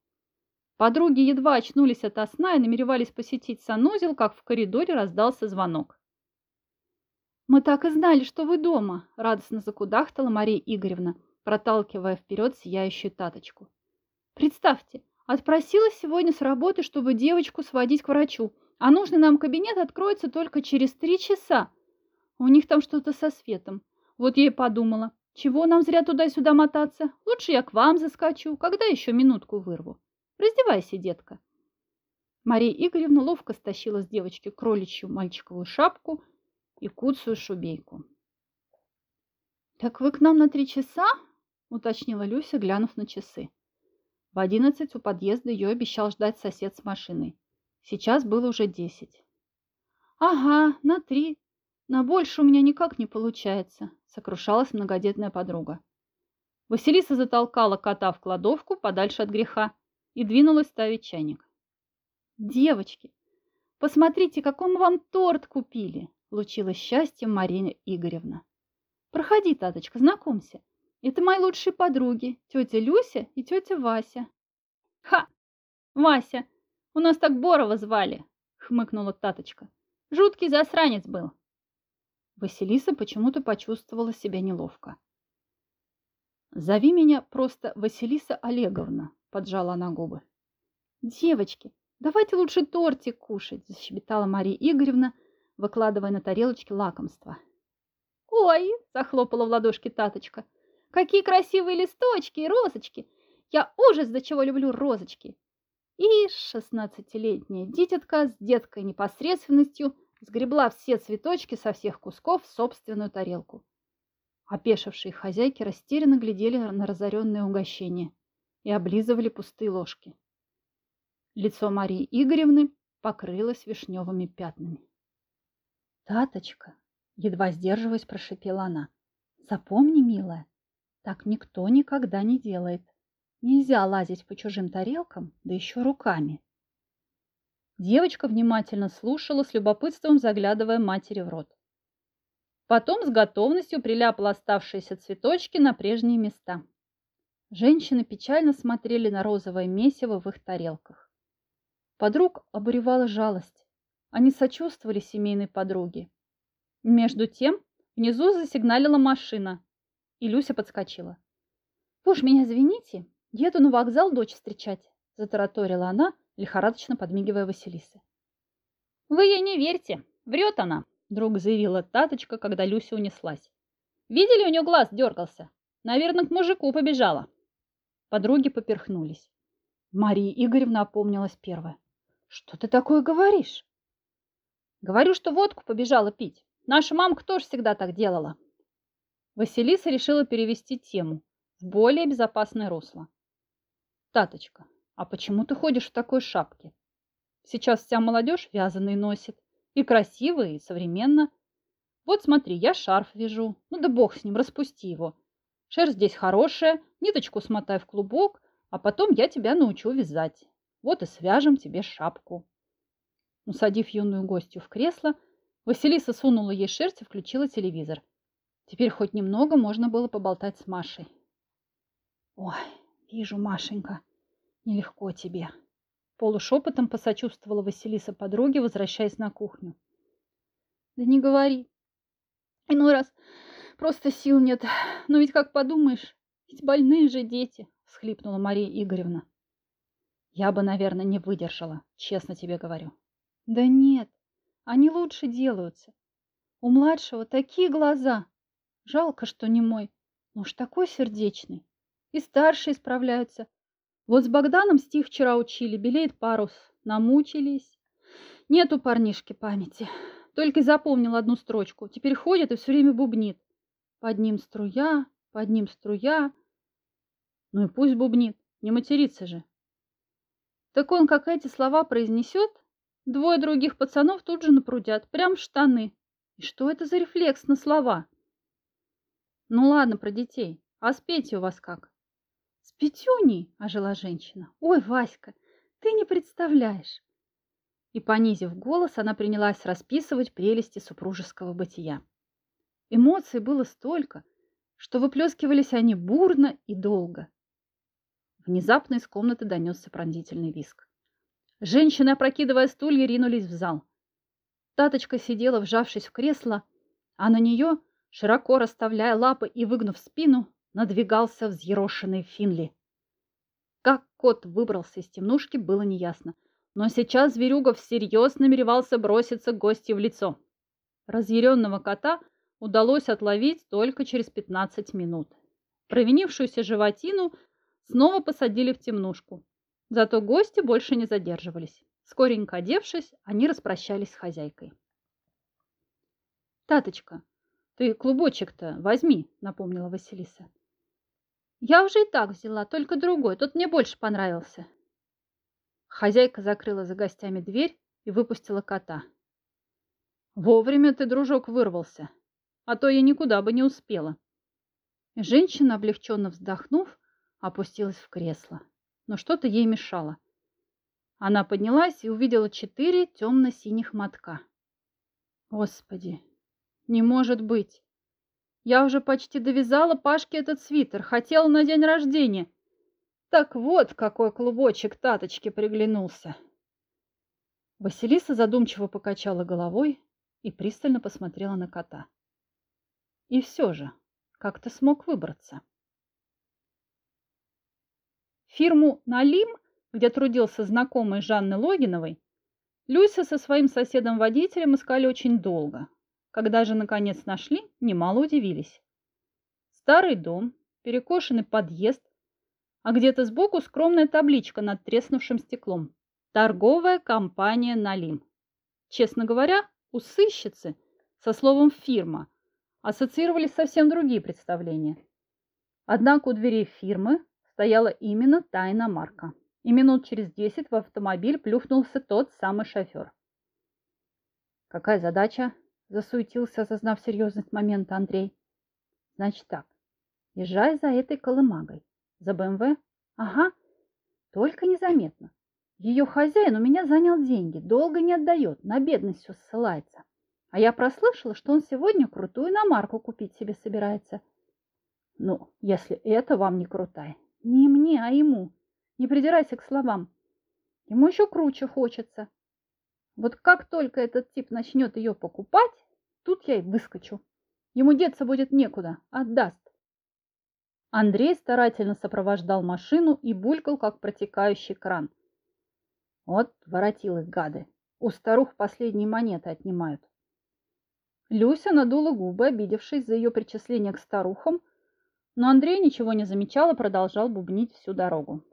Подруги едва очнулись ото сна и намеревались посетить санузел, как в коридоре раздался звонок. «Мы так и знали, что вы дома!» – радостно закудахтала Мария Игоревна, проталкивая вперед сияющую таточку. «Представьте, отпросилась сегодня с работы, чтобы девочку сводить к врачу, а нужный нам кабинет откроется только через три часа. У них там что-то со светом. Вот я и подумала, чего нам зря туда-сюда мотаться? Лучше я к вам заскочу, когда еще минутку вырву. Раздевайся, детка. Мария Игоревна ловко стащила с девочки кроличью мальчиковую шапку и куцую шубейку. «Так вы к нам на три часа?» – уточнила Люся, глянув на часы. В одиннадцать у подъезда ее обещал ждать сосед с машиной. Сейчас было уже десять. «Ага, на три. На больше у меня никак не получается», сокрушалась многодетная подруга. Василиса затолкала кота в кладовку подальше от греха и двинулась ставить чайник. «Девочки, посмотрите, какой мы вам торт купили!» лучилась счастьем Марина Игоревна. «Проходи, таточка, знакомься. Это мои лучшие подруги, тетя Люся и тетя Вася». «Ха! Вася, У нас так Борова звали, хмыкнула Таточка. Жуткий засранец был. Василиса почему-то почувствовала себя неловко. «Зови меня просто Василиса Олеговна», – поджала она губы. «Девочки, давайте лучше тортик кушать», – защебетала Мария Игоревна, выкладывая на тарелочке лакомство. «Ой!» – захлопала в ладошки Таточка. «Какие красивые листочки и розочки! Я ужас до чего люблю розочки!» И шестнадцатилетняя дитятка с деткой непосредственностью сгребла все цветочки со всех кусков в собственную тарелку. Опешившие хозяйки растерянно глядели на разоренное угощение и облизывали пустые ложки. Лицо Марии Игоревны покрылось вишневыми пятнами. «Таточка!» — едва сдерживаясь, прошипела она. «Запомни, милая, так никто никогда не делает. Нельзя лазить по чужим тарелкам, да еще руками». Девочка внимательно слушала, с любопытством заглядывая матери в рот. Потом с готовностью приляпала оставшиеся цветочки на прежние места. Женщины печально смотрели на розовое месиво в их тарелках. Подруг обуревала жалость. Они сочувствовали семейной подруге. Между тем внизу засигналила машина, и Люся подскочила. «Вы уж меня извините, еду на вокзал дочь встречать», – затараторила она, лихорадочно подмигивая Василисе. «Вы ей не верьте, врет она», Вдруг заявила Таточка, когда Люся унеслась. Видели, у нее глаз дергался? Наверное, к мужику побежала. Подруги поперхнулись. Мария Игоревна опомнилась первая. Что ты такое говоришь? Говорю, что водку побежала пить. Наша мамка тоже всегда так делала. Василиса решила перевести тему в более безопасное русло. Таточка, а почему ты ходишь в такой шапке? Сейчас вся молодежь вязаные носит. И красиво, и современно. Вот смотри, я шарф вяжу. Ну да бог с ним, распусти его. Шерсть здесь хорошая, ниточку смотай в клубок, а потом я тебя научу вязать. Вот и свяжем тебе шапку. Усадив юную гостью в кресло, Василиса сунула ей шерсть и включила телевизор. Теперь хоть немного можно было поболтать с Машей. Ой, вижу, Машенька, нелегко тебе. Полушепотом посочувствовала Василиса подруге, возвращаясь на кухню. Да не говори. Иной раз просто сил нет. Но ведь как подумаешь, ведь больные же дети, всхлипнула Мария Игоревна. Я бы, наверное, не выдержала, честно тебе говорю. Да нет, они лучше делаются. У младшего такие глаза. Жалко, что не мой, но уж такой сердечный. И старшие справляются, вот с Богданом стих вчера учили, белеет парус. Намучились. Нету парнишки памяти. Только запомнил одну строчку. Теперь ходит и все время бубнит. Под ним струя, под ним струя. Ну и пусть бубнит, не матерится же. Так он, как эти слова произнесет, двое других пацанов тут же напрудят, прям в штаны. И что это за рефлекс на слова? Ну ладно, про детей. А спейте у вас как? С Петюней, ожила женщина. Ой, Васька, ты не представляешь. И, понизив голос, она принялась расписывать прелести супружеского бытия. Эмоций было столько, что выплескивались они бурно и долго. Внезапно из комнаты донесся пронзительный виск. Женщины, опрокидывая стулья, ринулись в зал. Таточка сидела, вжавшись в кресло, а на нее, широко расставляя лапы и выгнув спину, надвигался взъерошенный Финли. Как кот выбрался из темнушки, было неясно. Но сейчас зверюга всерьез намеревался броситься к гости в лицо. Разъяренного кота удалось отловить только через 15 минут. Провинившуюся животину снова посадили в темнушку. Зато гости больше не задерживались. Скоренько одевшись, они распрощались с хозяйкой. «Таточка, ты клубочек-то возьми», — напомнила Василиса. Я уже и так взяла, только другой. Тот мне больше понравился. Хозяйка закрыла за гостями дверь и выпустила кота. Вовремя ты, дружок, вырвался, а то я никуда бы не успела. Женщина, облегченно вздохнув, опустилась в кресло, но что-то ей мешало. Она поднялась и увидела четыре темно-синих мотка. Господи, не может быть! Я уже почти довязала Пашке этот свитер, хотела на день рождения. Так вот, какой клубочек таточке приглянулся. Василиса задумчиво покачала головой и пристально посмотрела на кота. И все же, как ты смог выбраться? Фирму «Налим», где трудился знакомый Жанны Логиновой, Люся со своим соседом-водителем искали очень долго. Когда же наконец нашли, немало удивились. Старый дом, перекошенный подъезд, а где-то сбоку скромная табличка над треснувшим стеклом. Торговая компания «Налим». Честно говоря, у сыщицы со словом «фирма» ассоциировались совсем другие представления. Однако у дверей фирмы стояла именно тайна марка и минут через десять в автомобиль плюхнулся тот самый шофер. «Какая задача?» – засуетился, осознав серьезность момента Андрей. «Значит так, езжай за этой колымагой. За БМВ? Ага, только незаметно. Ее хозяин у меня занял деньги, долго не отдает, на бедность все ссылается. А я прослышала, что он сегодня крутую иномарку купить себе собирается. Ну, если это вам не крутая. Не мне, а ему. Не придирайся к словам. Ему еще круче хочется. Вот как только этот тип начнет ее покупать, тут я и выскочу. Ему деться будет некуда, отдаст. Андрей старательно сопровождал машину и булькал, как протекающий кран. Вот воротил их гады. У старух последние монеты отнимают. Люся надула губы, обидевшись за ее причисление к старухам, но Андрей ничего не замечал и продолжал бубнить всю дорогу.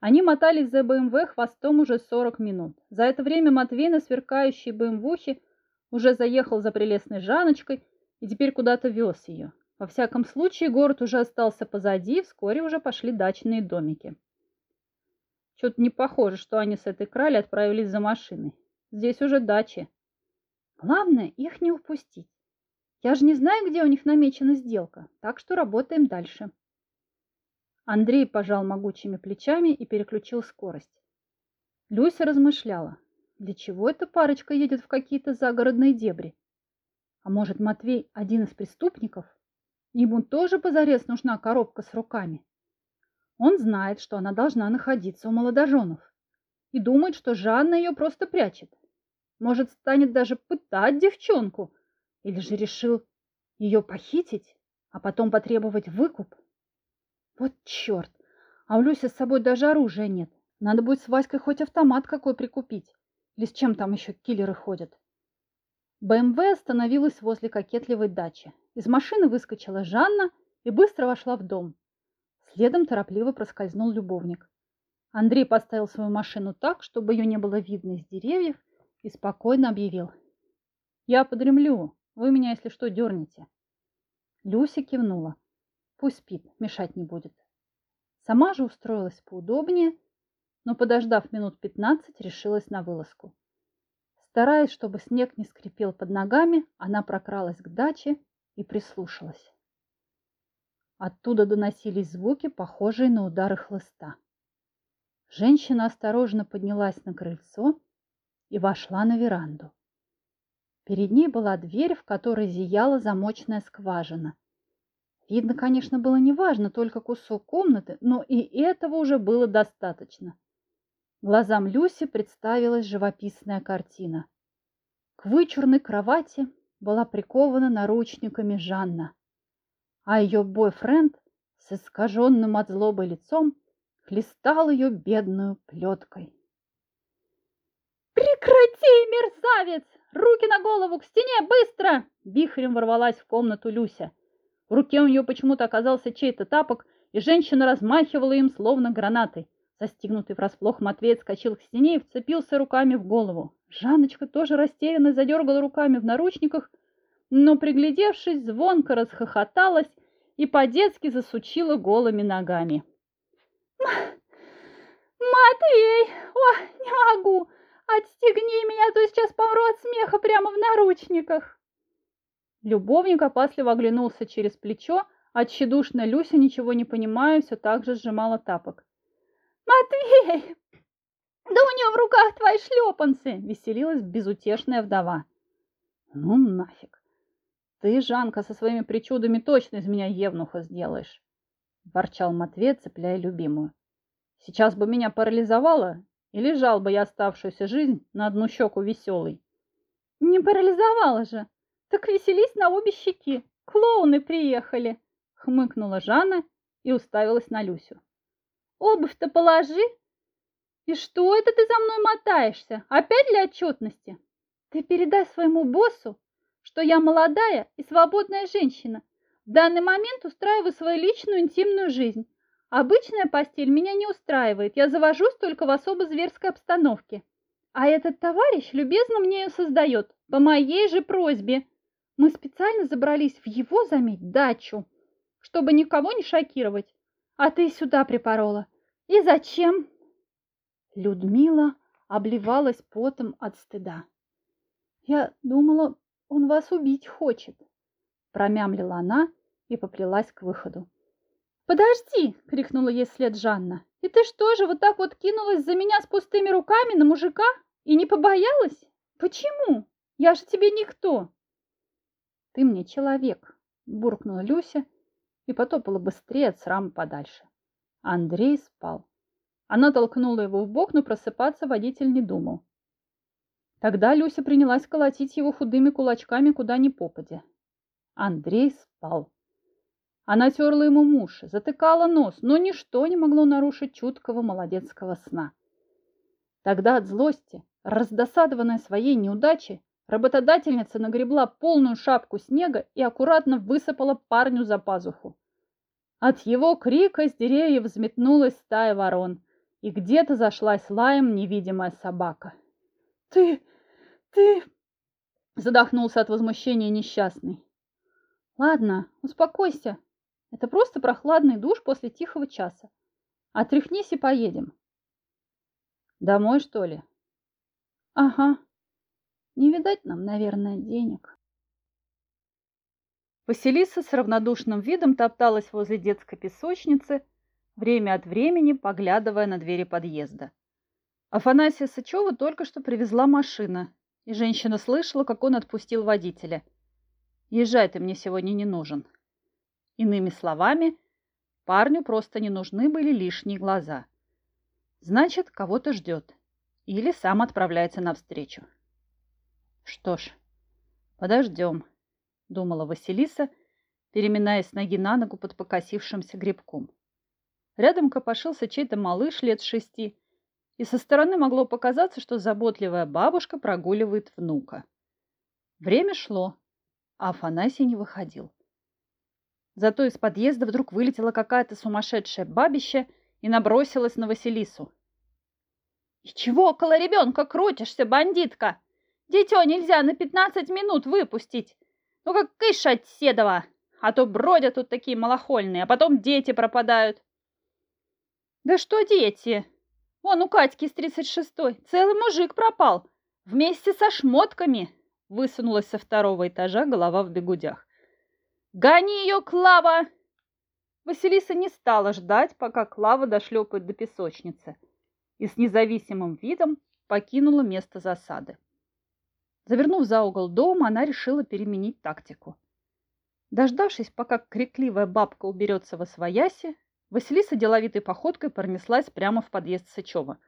Они мотались за БМВ хвостом уже 40 минут. За это время Матвей на сверкающей БМВухе уже заехал за прелестной Жаночкой и теперь куда-то вез ее. Во всяком случае, город уже остался позади, и вскоре уже пошли дачные домики. Что-то не похоже, что они с этой крали отправились за машиной. Здесь уже дачи. Главное, их не упустить. Я же не знаю, где у них намечена сделка, так что работаем дальше. Андрей пожал могучими плечами и переключил скорость. Люся размышляла, для чего эта парочка едет в какие-то загородные дебри? А может, Матвей один из преступников? Ему тоже позарез нужна коробка с руками. Он знает, что она должна находиться у молодоженов и думает, что Жанна ее просто прячет. Может, станет даже пытать девчонку или же решил ее похитить, а потом потребовать выкуп. Вот черт! А у Люси с собой даже оружия нет. Надо будет с Васькой хоть автомат какой прикупить. Или с чем там еще киллеры ходят. БМВ остановилась возле кокетливой дачи. Из машины выскочила Жанна и быстро вошла в дом. Следом торопливо проскользнул любовник. Андрей поставил свою машину так, чтобы ее не было видно из деревьев, и спокойно объявил. «Я подремлю. Вы меня, если что, дернете». Люся кивнула. Пусть спит, мешать не будет. Сама же устроилась поудобнее, но, подождав минут пятнадцать, решилась на вылазку. Стараясь, чтобы снег не скрипел под ногами, она прокралась к даче и прислушалась. Оттуда доносились звуки, похожие на удары хлыста. Женщина осторожно поднялась на крыльцо и вошла на веранду. Перед ней была дверь, в которой зияла замочная скважина. Видно, конечно, было неважно, только кусок комнаты, но и этого уже было достаточно. Глазам Люси представилась живописная картина. К вычурной кровати была прикована наручниками Жанна, а ее бойфренд с искаженным от злобы лицом хлестал ее бедную плеткой. «Прекрати, мерзавец! Руки на голову, к стене, быстро!» Вихрем ворвалась в комнату Люся. В руке у нее почему-то оказался чей-то тапок, и женщина размахивала им, словно гранатой. Застигнутый врасплох Матвей отскочил к стене и вцепился руками в голову. Жанночка тоже растерянно задергала руками в наручниках, но, приглядевшись, звонко расхохоталась и по-детски засучила голыми ногами. «Матвей! О, не могу! Отстегни меня, а то сейчас помру от смеха прямо в наручниках!» Любовник опасливо оглянулся через плечо, а тщедушная Люся, ничего не понимая, все так же сжимала тапок. «Матвей! Да у нее в руках твои шлепанцы!» — веселилась безутешная вдова. «Ну нафиг! Ты, Жанка, со своими причудами точно из меня евнуха сделаешь!» — ворчал Матвей, цепляя любимую. «Сейчас бы меня парализовало, и лежал бы я оставшуюся жизнь на одну щеку веселый.
Не парализовала же. Так веселись на обе щеки. Клоуны приехали, хмыкнула Жанна и уставилась на Люсю. Обувь-то положи. И что это ты за мной мотаешься? Опять для отчетности? Ты передай своему боссу, что я молодая и свободная женщина. В данный момент устраиваю свою личную интимную жизнь. Обычная постель меня не устраивает, я завожусь только в особо зверской обстановке. А этот товарищ любезно мне ее создает, по моей же просьбе. Мы специально забрались в его, заметь, дачу, чтобы никого не шокировать. А ты сюда припорола. И зачем? Людмила обливалась потом от стыда. Я думала, он вас убить хочет, промямлила она и поплелась к выходу. «Подожди!» — крикнула ей вслед Жанна. «И ты что же вот так вот кинулась за меня с пустыми руками на мужика и не побоялась? Почему? Я же тебе никто!» «Ты мне человек!» — буркнула Люся и потопала быстрее от срама подальше. Андрей спал. Она толкнула его в бок, но просыпаться водитель не думал. Тогда Люся принялась колотить его худыми кулачками куда ни попадя. Андрей спал. Она терла ему муж, затыкала нос, но ничто не могло нарушить чуткого молодецкого сна. Тогда от злости, раздосадованная своей неудачей, работодательница нагребла полную шапку снега и аккуратно высыпала парню за пазуху. От его крика с деревьев взметнулась стая ворон, и где-то зашлась лаем невидимая собака. «Ты... ты...» Задохнулся от возмущения несчастный. «Ладно, успокойся», это просто прохладный душ после тихого часа. Отряхнись и поедем. Домой, что ли? Ага. Не видать нам, наверное, денег. Василиса с равнодушным видом топталась возле детской песочницы, время от времени поглядывая на двери подъезда. Афанасия Сычева только что привезла машина, и женщина слышала, как он отпустил водителя. «Езжай, ты мне сегодня не нужен». Иными словами, парню просто не нужны были лишние глаза. Значит, кого-то ждет. Или сам отправляется навстречу. Что ж, подождем, думала Василиса, переминаясь ноги на ногу под покосившимся грибком. Рядом копошился чей-то малыш лет шести, и со стороны могло показаться, что заботливая бабушка прогуливает внука. Время шло, а Афанасий не выходил. Зато из подъезда вдруг вылетела какая-то сумасшедшая бабища и набросилась на Василису. «И чего около ребенка крутишься, бандитка? Дитё нельзя на пятнадцать минут выпустить. Ну как кыш от седова, а то бродят тут такие малохольные, а потом дети пропадают». «Да что дети? Вон у Катьки тридцать шестой целый мужик пропал, вместе со шмотками!» Высунулась со второго этажа голова в бегудях. «Гони ее, Клава!» Василиса не стала ждать, пока Клава дошлепает до песочницы, и с независимым видом покинула место засады. Завернув за угол дома, она решила переменить тактику. Дождавшись, пока крикливая бабка уберется во свояси, Василиса деловитой походкой пронеслась прямо в подъезд Сычева.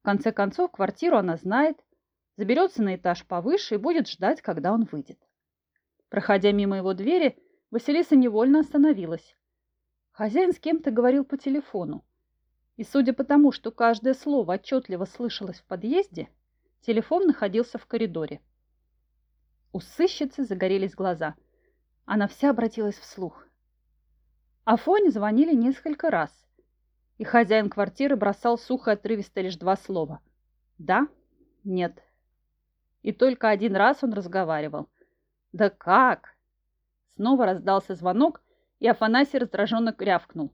В конце концов, квартиру она знает, заберется на этаж повыше и будет ждать, когда он выйдет. Проходя мимо его двери, Василиса невольно остановилась. Хозяин с кем-то говорил по телефону. И судя по тому, что каждое слово отчетливо слышалось в подъезде, телефон находился в коридоре. У сыщицы загорелись глаза. Она вся обратилась вслух. Афоне звонили несколько раз, и хозяин квартиры бросал сухо отрывисто лишь два слова. «Да», «нет». И только один раз он разговаривал – «Да как?» Снова раздался звонок, и Афанасий раздраженно рявкнул.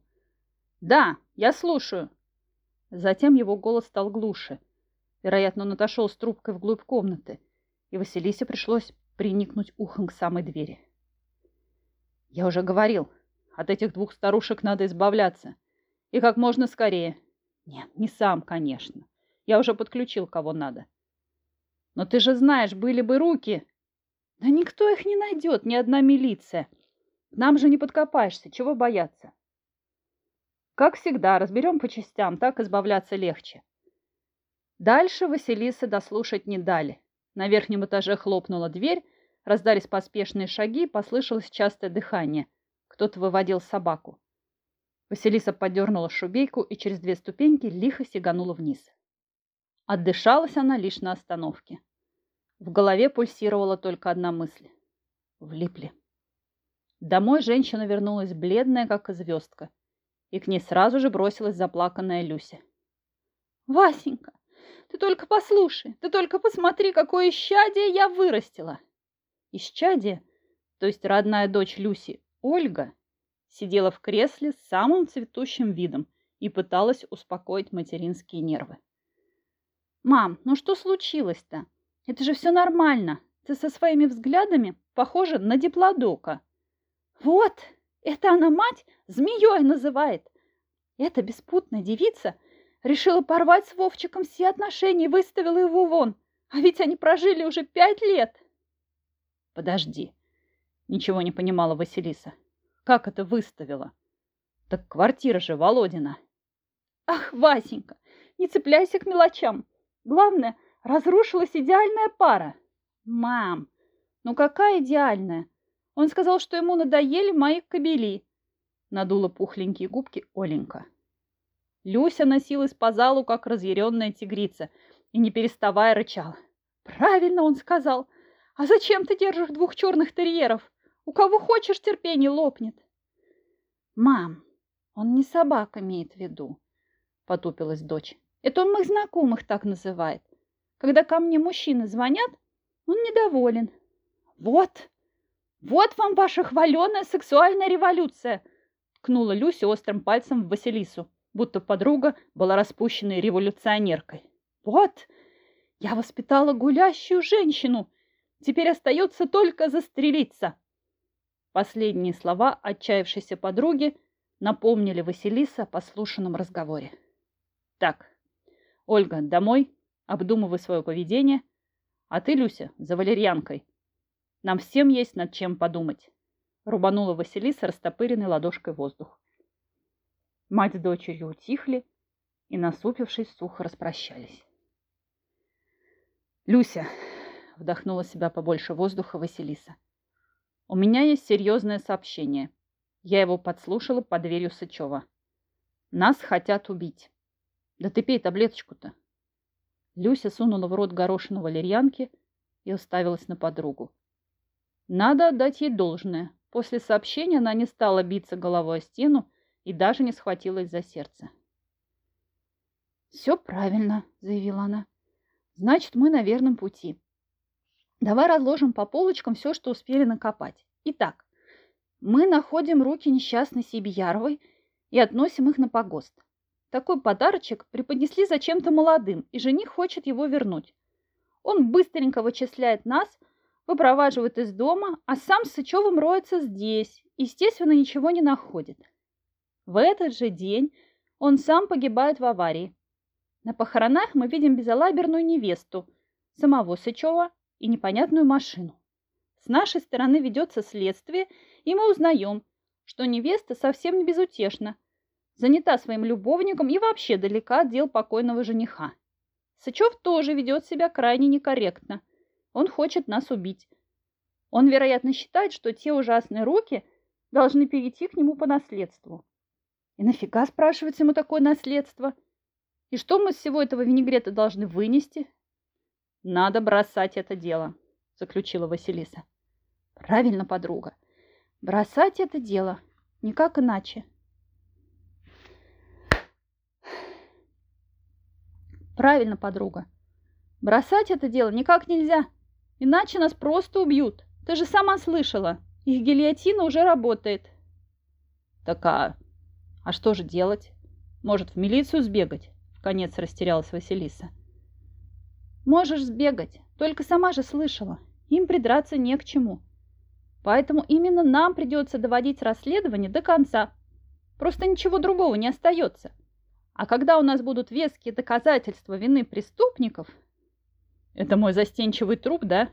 «Да, я слушаю». Затем его голос стал глуше. Вероятно, он отошел с трубкой вглубь комнаты, и Василисе пришлось приникнуть ухом к самой двери. «Я уже говорил, от этих двух старушек надо избавляться. И как можно скорее. Нет, не сам, конечно. Я уже подключил, кого надо. Но ты же знаешь, были бы руки, да никто их не найдет, ни одна милиция. Нам же не подкопаешься, чего бояться? Как всегда, разберем по частям, так избавляться легче. Дальше Василиса дослушать не дали. На верхнем этаже хлопнула дверь, раздались поспешные шаги, послышалось частое дыхание. Кто-то выводил собаку. Василиса подернула шубейку и через две ступеньки лихо сиганула вниз. Отдышалась она лишь на остановке. В голове пульсировала только одна мысль. Влипли. Домой женщина вернулась бледная, как звездка, и к ней сразу же бросилась заплаканная Люся. «Васенька, ты только послушай, ты только посмотри, какое исчадие я вырастила!» Исчадие, то есть родная дочь Люси, Ольга, сидела в кресле с самым цветущим видом и пыталась успокоить материнские нервы. «Мам, ну что случилось-то? Это же все нормально. Ты со своими взглядами похожа на диплодока». «Вот, это она мать змеей называет. Эта беспутная девица решила порвать с Вовчиком все отношения и выставила его вон. А ведь они прожили уже пять лет». «Подожди», — ничего не понимала Василиса. Как это выставила? Так квартира же Володина. Ах, Васенька, не цепляйся к мелочам. Главное, разрушилась идеальная пара. Мам, ну какая идеальная? Он сказал, что ему надоели мои кобели. Надула пухленькие губки Оленька. Люся носилась по залу, как разъяренная тигрица, и не переставая рычала. «Правильно он сказал. А зачем ты держишь двух черных терьеров? У кого хочешь, терпение лопнет. Мам, он не собак имеет в виду, потупилась дочь. Это он моих знакомых так называет. Когда ко мне мужчины звонят, он недоволен. Вот, вот вам ваша хваленая сексуальная революция, ткнула Люся острым пальцем в Василису, будто подруга была распущенной революционеркой. Вот, я воспитала гулящую женщину. Теперь остается только застрелиться. Последние слова отчаявшейся подруги напомнили Василиса о послушанном разговоре. Так, Ольга, домой, обдумывай свое поведение, а ты, Люся, за валерьянкой. Нам всем есть над чем подумать. Рубанула Василиса растопыренной ладошкой воздух. Мать с дочерью утихли и, насупившись, сухо распрощались. «Люся!» — вдохнула себя побольше воздуха Василиса. У меня есть серьезное сообщение. Я его подслушала под дверью Сычева. Нас хотят убить. Да ты пей таблеточку-то. Люся сунула в рот горошину валерьянки и уставилась на подругу. Надо отдать ей должное. После сообщения она не стала биться головой о стену и даже не схватилась за сердце. «Все правильно», — заявила она. «Значит, мы на верном пути. Давай разложим по полочкам все, что успели накопать. Итак, мы находим руки несчастной Сибияровой и относим их на погост. Такой подарочек преподнесли зачем-то молодым, и жених хочет его вернуть. Он быстренько вычисляет нас, выпроваживает из дома, а сам с Сычевым роется здесь, естественно, ничего не находит. В этот же день он сам погибает в аварии. На похоронах мы видим безалаберную невесту, самого Сычева и непонятную машину. С нашей стороны ведется следствие, и мы узнаем, что невеста совсем не безутешна, занята своим любовником и вообще далека от дел покойного жениха. Сычев тоже ведет себя крайне некорректно. Он хочет нас убить. Он, вероятно, считает, что те ужасные руки должны перейти к нему по наследству. И нафига, спрашивается ему такое наследство? И что мы из всего этого винегрета должны вынести? Надо бросать это дело, заключила Василиса. Правильно, подруга. Бросать это дело. Никак иначе. Правильно, подруга. Бросать это дело никак нельзя. Иначе нас просто убьют. Ты же сама слышала. Их гильотина уже работает. Так а, что же делать? Может, в милицию сбегать? В конец растерялась Василиса. Можешь сбегать, только сама же слышала. Им придраться не к чему. Поэтому именно нам придется доводить расследование до конца. Просто ничего другого не остается. А когда у нас будут веские доказательства вины преступников... Это мой застенчивый труп, да?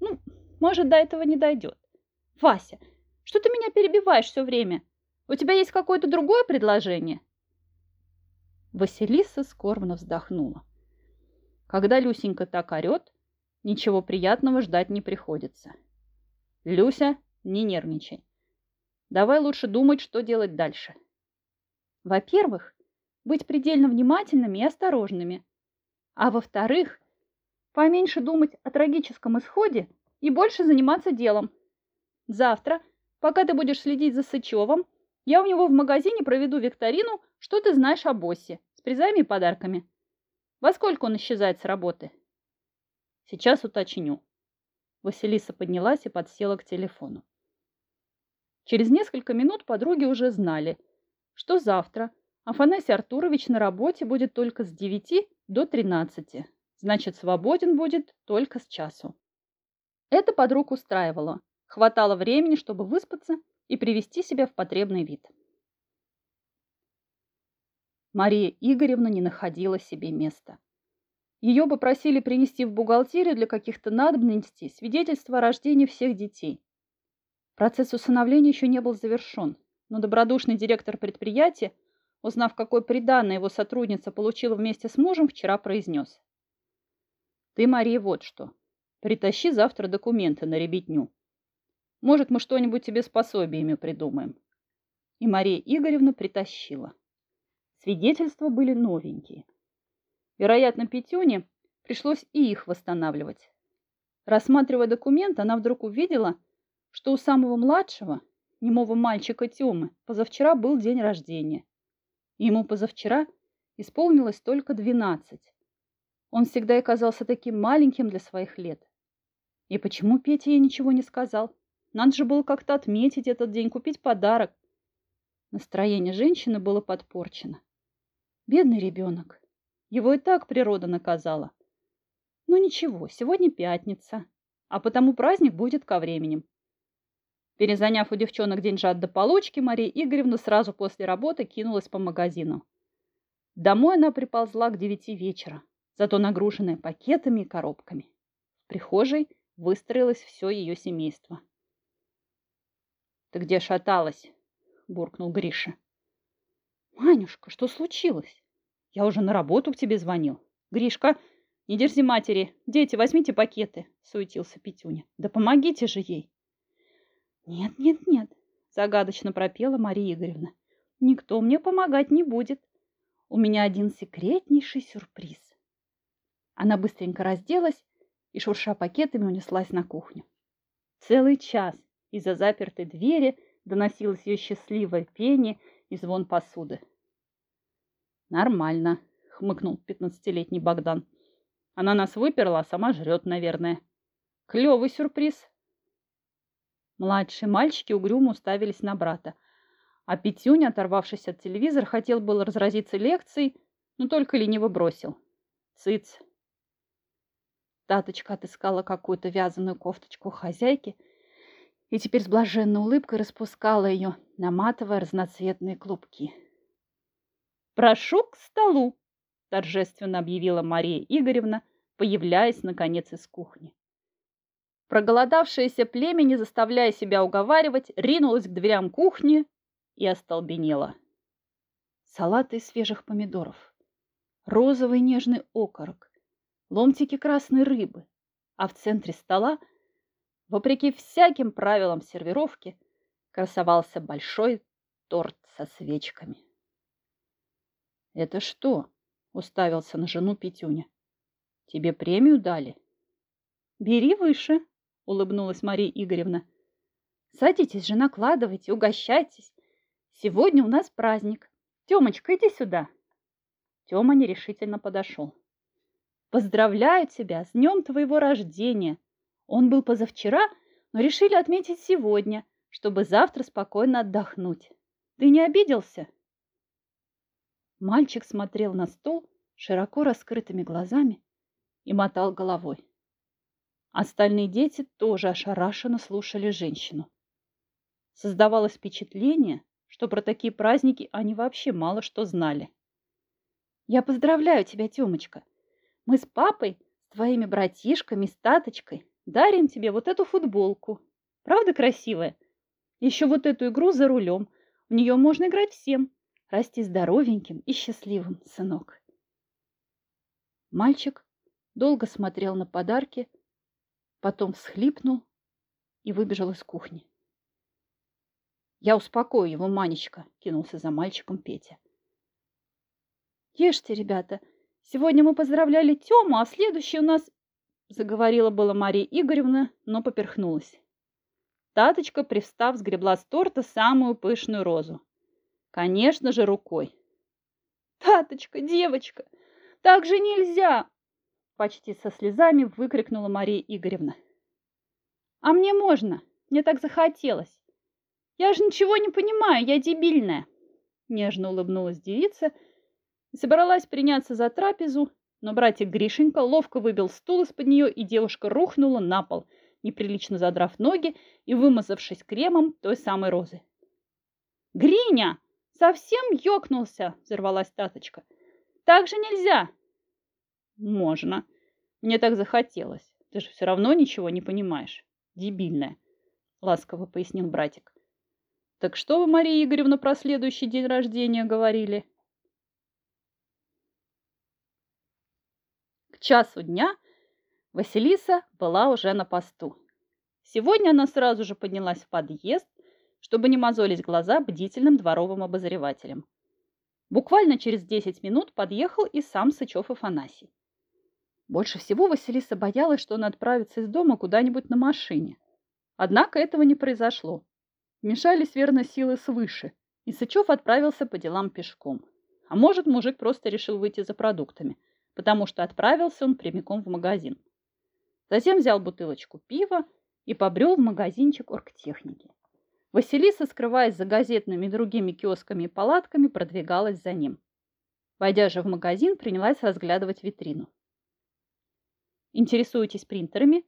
Ну, может, до этого не дойдет. Вася, что ты меня перебиваешь все время? У тебя есть какое-то другое предложение? Василиса скорбно вздохнула. Когда Люсенька так орет, ничего приятного ждать не приходится. Люся, не нервничай. Давай лучше думать, что делать дальше.
Во-первых, быть предельно внимательными и осторожными. А во-вторых, поменьше думать о трагическом исходе и больше заниматься делом. Завтра, пока ты будешь следить за Сычевым, я у него в магазине проведу викторину «Что ты знаешь о боссе?» с призами и подарками. Во сколько он исчезает с работы?
Сейчас уточню. Василиса поднялась и подсела к телефону. Через несколько минут подруги уже знали, что завтра Афанасий Артурович на работе будет только с 9 до 13, значит, свободен будет только с часу. Это подруг устраивало. Хватало времени, чтобы выспаться и привести себя в потребный вид. Мария Игоревна не находила себе места. Ее попросили принести в бухгалтерию для каких-то надобностей свидетельство о рождении всех детей. Процесс усыновления еще не был завершен, но добродушный директор предприятия, узнав, какой приданное его сотрудница получила вместе с мужем, вчера произнес. «Ты, Мария, вот что. Притащи завтра документы на ребятню. Может, мы что-нибудь тебе с пособиями придумаем». И Мария Игоревна притащила. Свидетельства были новенькие. Вероятно, Петюне пришлось и их восстанавливать. Рассматривая документ, она вдруг увидела, что у самого младшего, немого мальчика Тёмы, позавчера был день рождения. Ему позавчера исполнилось только двенадцать. Он всегда и казался таким маленьким для своих лет. И почему Петя ей ничего не сказал? Надо же было как-то отметить этот день, купить подарок. Настроение женщины было подпорчено. Бедный ребенок. Его и так природа наказала. Но ничего, сегодня пятница, а потому праздник будет ко временем. Перезаняв у девчонок деньжат до получки, Мария Игоревна сразу после работы кинулась по магазину. Домой она приползла к девяти вечера, зато нагруженная пакетами и коробками. В прихожей выстроилось все ее семейство. «Ты где шаталась?» – буркнул Гриша. «Манюшка, что случилось? Я уже на работу к тебе звонил. Гришка, не дерзи матери. Дети, возьмите пакеты, суетился Петюня. Да помогите же ей. Нет, нет, нет, загадочно пропела Мария Игоревна. Никто мне помогать не будет. У меня один секретнейший сюрприз. Она быстренько разделась и, шурша пакетами, унеслась на кухню. Целый час из-за запертой двери доносилось ее счастливое пение и звон посуды. Нормально, хмыкнул пятнадцатилетний Богдан. Она нас выперла, а сама жрет, наверное. Клевый сюрприз. Младшие мальчики угрюмо уставились на брата. А Петюня, оторвавшись от телевизора, хотел было разразиться лекцией, но только лениво бросил. Цыц. Таточка отыскала какую-то вязаную кофточку хозяйки и теперь с блаженной улыбкой распускала ее, наматывая разноцветные клубки. «Прошу к столу!» – торжественно объявила Мария Игоревна, появляясь, наконец, из кухни. Проголодавшееся племя, не заставляя себя уговаривать, ринулось к дверям кухни и остолбенело. Салаты из свежих помидоров, розовый нежный окорок, ломтики красной рыбы, а в центре стола, вопреки всяким правилам сервировки, красовался большой торт со свечками. «Это что?» – уставился на жену Петюня. «Тебе премию дали?» «Бери выше», – улыбнулась Мария Игоревна. «Садитесь же, накладывайте, угощайтесь. Сегодня у нас праздник. Тёмочка, иди сюда». Тёма нерешительно подошел. «Поздравляю тебя с днем твоего рождения. Он был позавчера, но решили отметить сегодня, чтобы завтра спокойно отдохнуть. Ты не обиделся?» Мальчик смотрел на стол широко раскрытыми глазами и мотал головой. Остальные дети тоже ошарашенно слушали женщину. Создавалось впечатление, что про такие праздники они вообще мало что знали. «Я поздравляю тебя, Тёмочка. Мы с папой, с твоими братишками, с Таточкой дарим тебе вот эту футболку. Правда красивая? Еще вот эту игру за рулем. В нее можно играть всем. Расти здоровеньким и счастливым, сынок. Мальчик долго смотрел на подарки, потом всхлипнул и выбежал из кухни. «Я успокою его, Манечка!» – кинулся за мальчиком Петя. «Ешьте, ребята! Сегодня мы поздравляли Тему, а следующий у нас...» – заговорила была Мария Игоревна, но поперхнулась. Таточка, привстав, сгребла с торта самую пышную розу. Конечно же, рукой. «Таточка, девочка, так же нельзя!» Почти со слезами выкрикнула Мария Игоревна. «А мне можно, мне так захотелось. Я же ничего не понимаю, я дебильная!» Нежно улыбнулась девица и собралась приняться за трапезу, но братик Гришенька ловко выбил стул из-под нее, и девушка рухнула на пол – неприлично задрав ноги и вымазавшись кремом той самой розы. «Гриня! Совсем ёкнулся!» – взорвалась Таточка. «Так же нельзя!» «Можно. Мне так захотелось. Ты же все равно ничего не понимаешь. Дебильная!» – ласково пояснил братик. «Так что вы, Мария Игоревна, про следующий день рождения говорили?» Часу дня Василиса была уже на посту. Сегодня она сразу же поднялась в подъезд, чтобы не мозолить глаза бдительным дворовым обозревателям. Буквально через 10 минут подъехал и сам Сычев Афанасий. Больше всего Василиса боялась, что он отправится из дома куда-нибудь на машине. Однако этого не произошло. Мешались верно силы свыше, и Сычев отправился по делам пешком. А может, мужик просто решил выйти за продуктами, потому что отправился он прямиком в магазин. Затем взял бутылочку пива и побрел в магазинчик оргтехники. Василиса, скрываясь за газетными и другими киосками и палатками, продвигалась за ним. Войдя же в магазин, принялась разглядывать витрину. «Интересуетесь принтерами?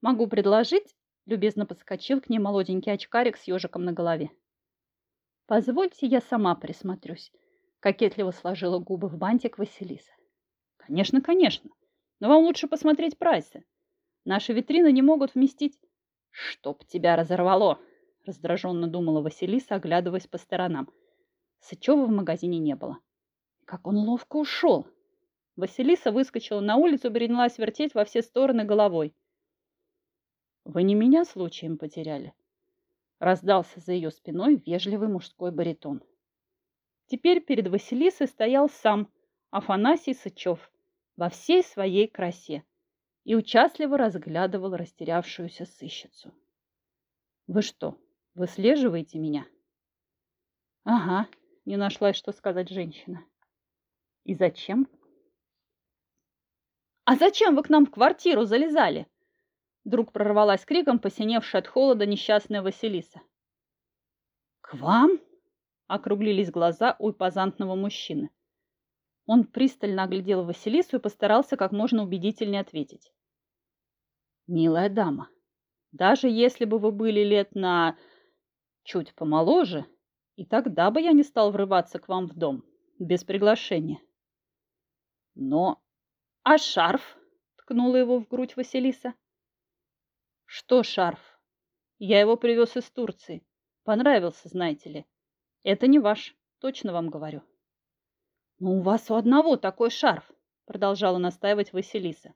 Могу предложить?» Любезно подскочил к ней молоденький очкарик с ежиком на голове. «Позвольте, я сама присмотрюсь», — кокетливо сложила губы в бантик Василиса. «Конечно, конечно. Но вам лучше посмотреть прайсы. Наши витрины не могут вместить...» «Чтоб тебя разорвало!» – раздраженно думала Василиса, оглядываясь по сторонам. Сычева в магазине не было. Как он ловко ушел! Василиса выскочила на улицу принялась вертеть во все стороны головой. «Вы не меня случаем потеряли?» Раздался за ее спиной вежливый мужской баритон. Теперь перед Василисой стоял сам Афанасий Сычев во всей своей красе и участливо разглядывал растерявшуюся сыщицу. «Вы что, выслеживаете меня?» «Ага», — не нашлась, что сказать женщина. «И зачем?» «А зачем вы к нам в квартиру залезали?» Вдруг прорвалась криком, посиневшая от холода несчастная Василиса. «К вам?» — округлились глаза у импозантного мужчины. Он пристально оглядел Василису и постарался как можно убедительнее ответить. «Милая дама, даже если бы вы были лет на чуть помоложе, и тогда бы я не стал врываться к вам в дом без приглашения. Но... А шарф?» — ткнула его в грудь Василиса. «Что шарф? Я его привез из Турции. Понравился, знаете ли. Это не ваш, точно вам говорю». «Но у вас у одного такой шарф», — продолжала настаивать Василиса.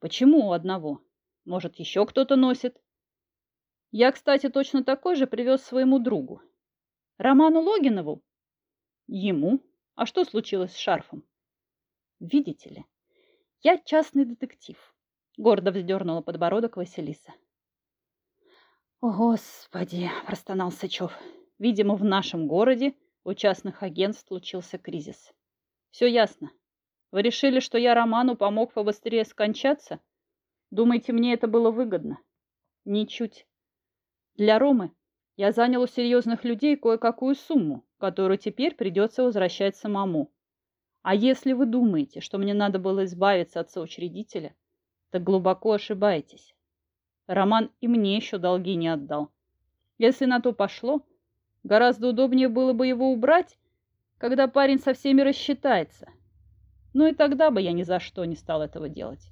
«Почему у одного? Может, еще кто-то носит?» «Я, кстати, точно такой же привез своему другу. Роману Логинову?» «Ему? А что случилось с шарфом?» «Видите ли, я частный детектив», — гордо вздернула подбородок Василиса. «О, Господи!» – простонал Сычев. «Видимо, в нашем городе у частных агентств случился кризис. Все ясно. Вы решили, что я Роману помог побыстрее скончаться? Думаете, мне это было выгодно? Ничуть. Для Ромы я занял у серьезных людей кое-какую сумму, которую теперь придется возвращать самому. А если вы думаете, что мне надо было избавиться от соучредителя, так глубоко ошибаетесь. Роман и мне еще долги не отдал. Если на то пошло, Гораздо удобнее было бы его убрать, когда парень со всеми рассчитается. Но и тогда бы я ни за что не стал этого делать.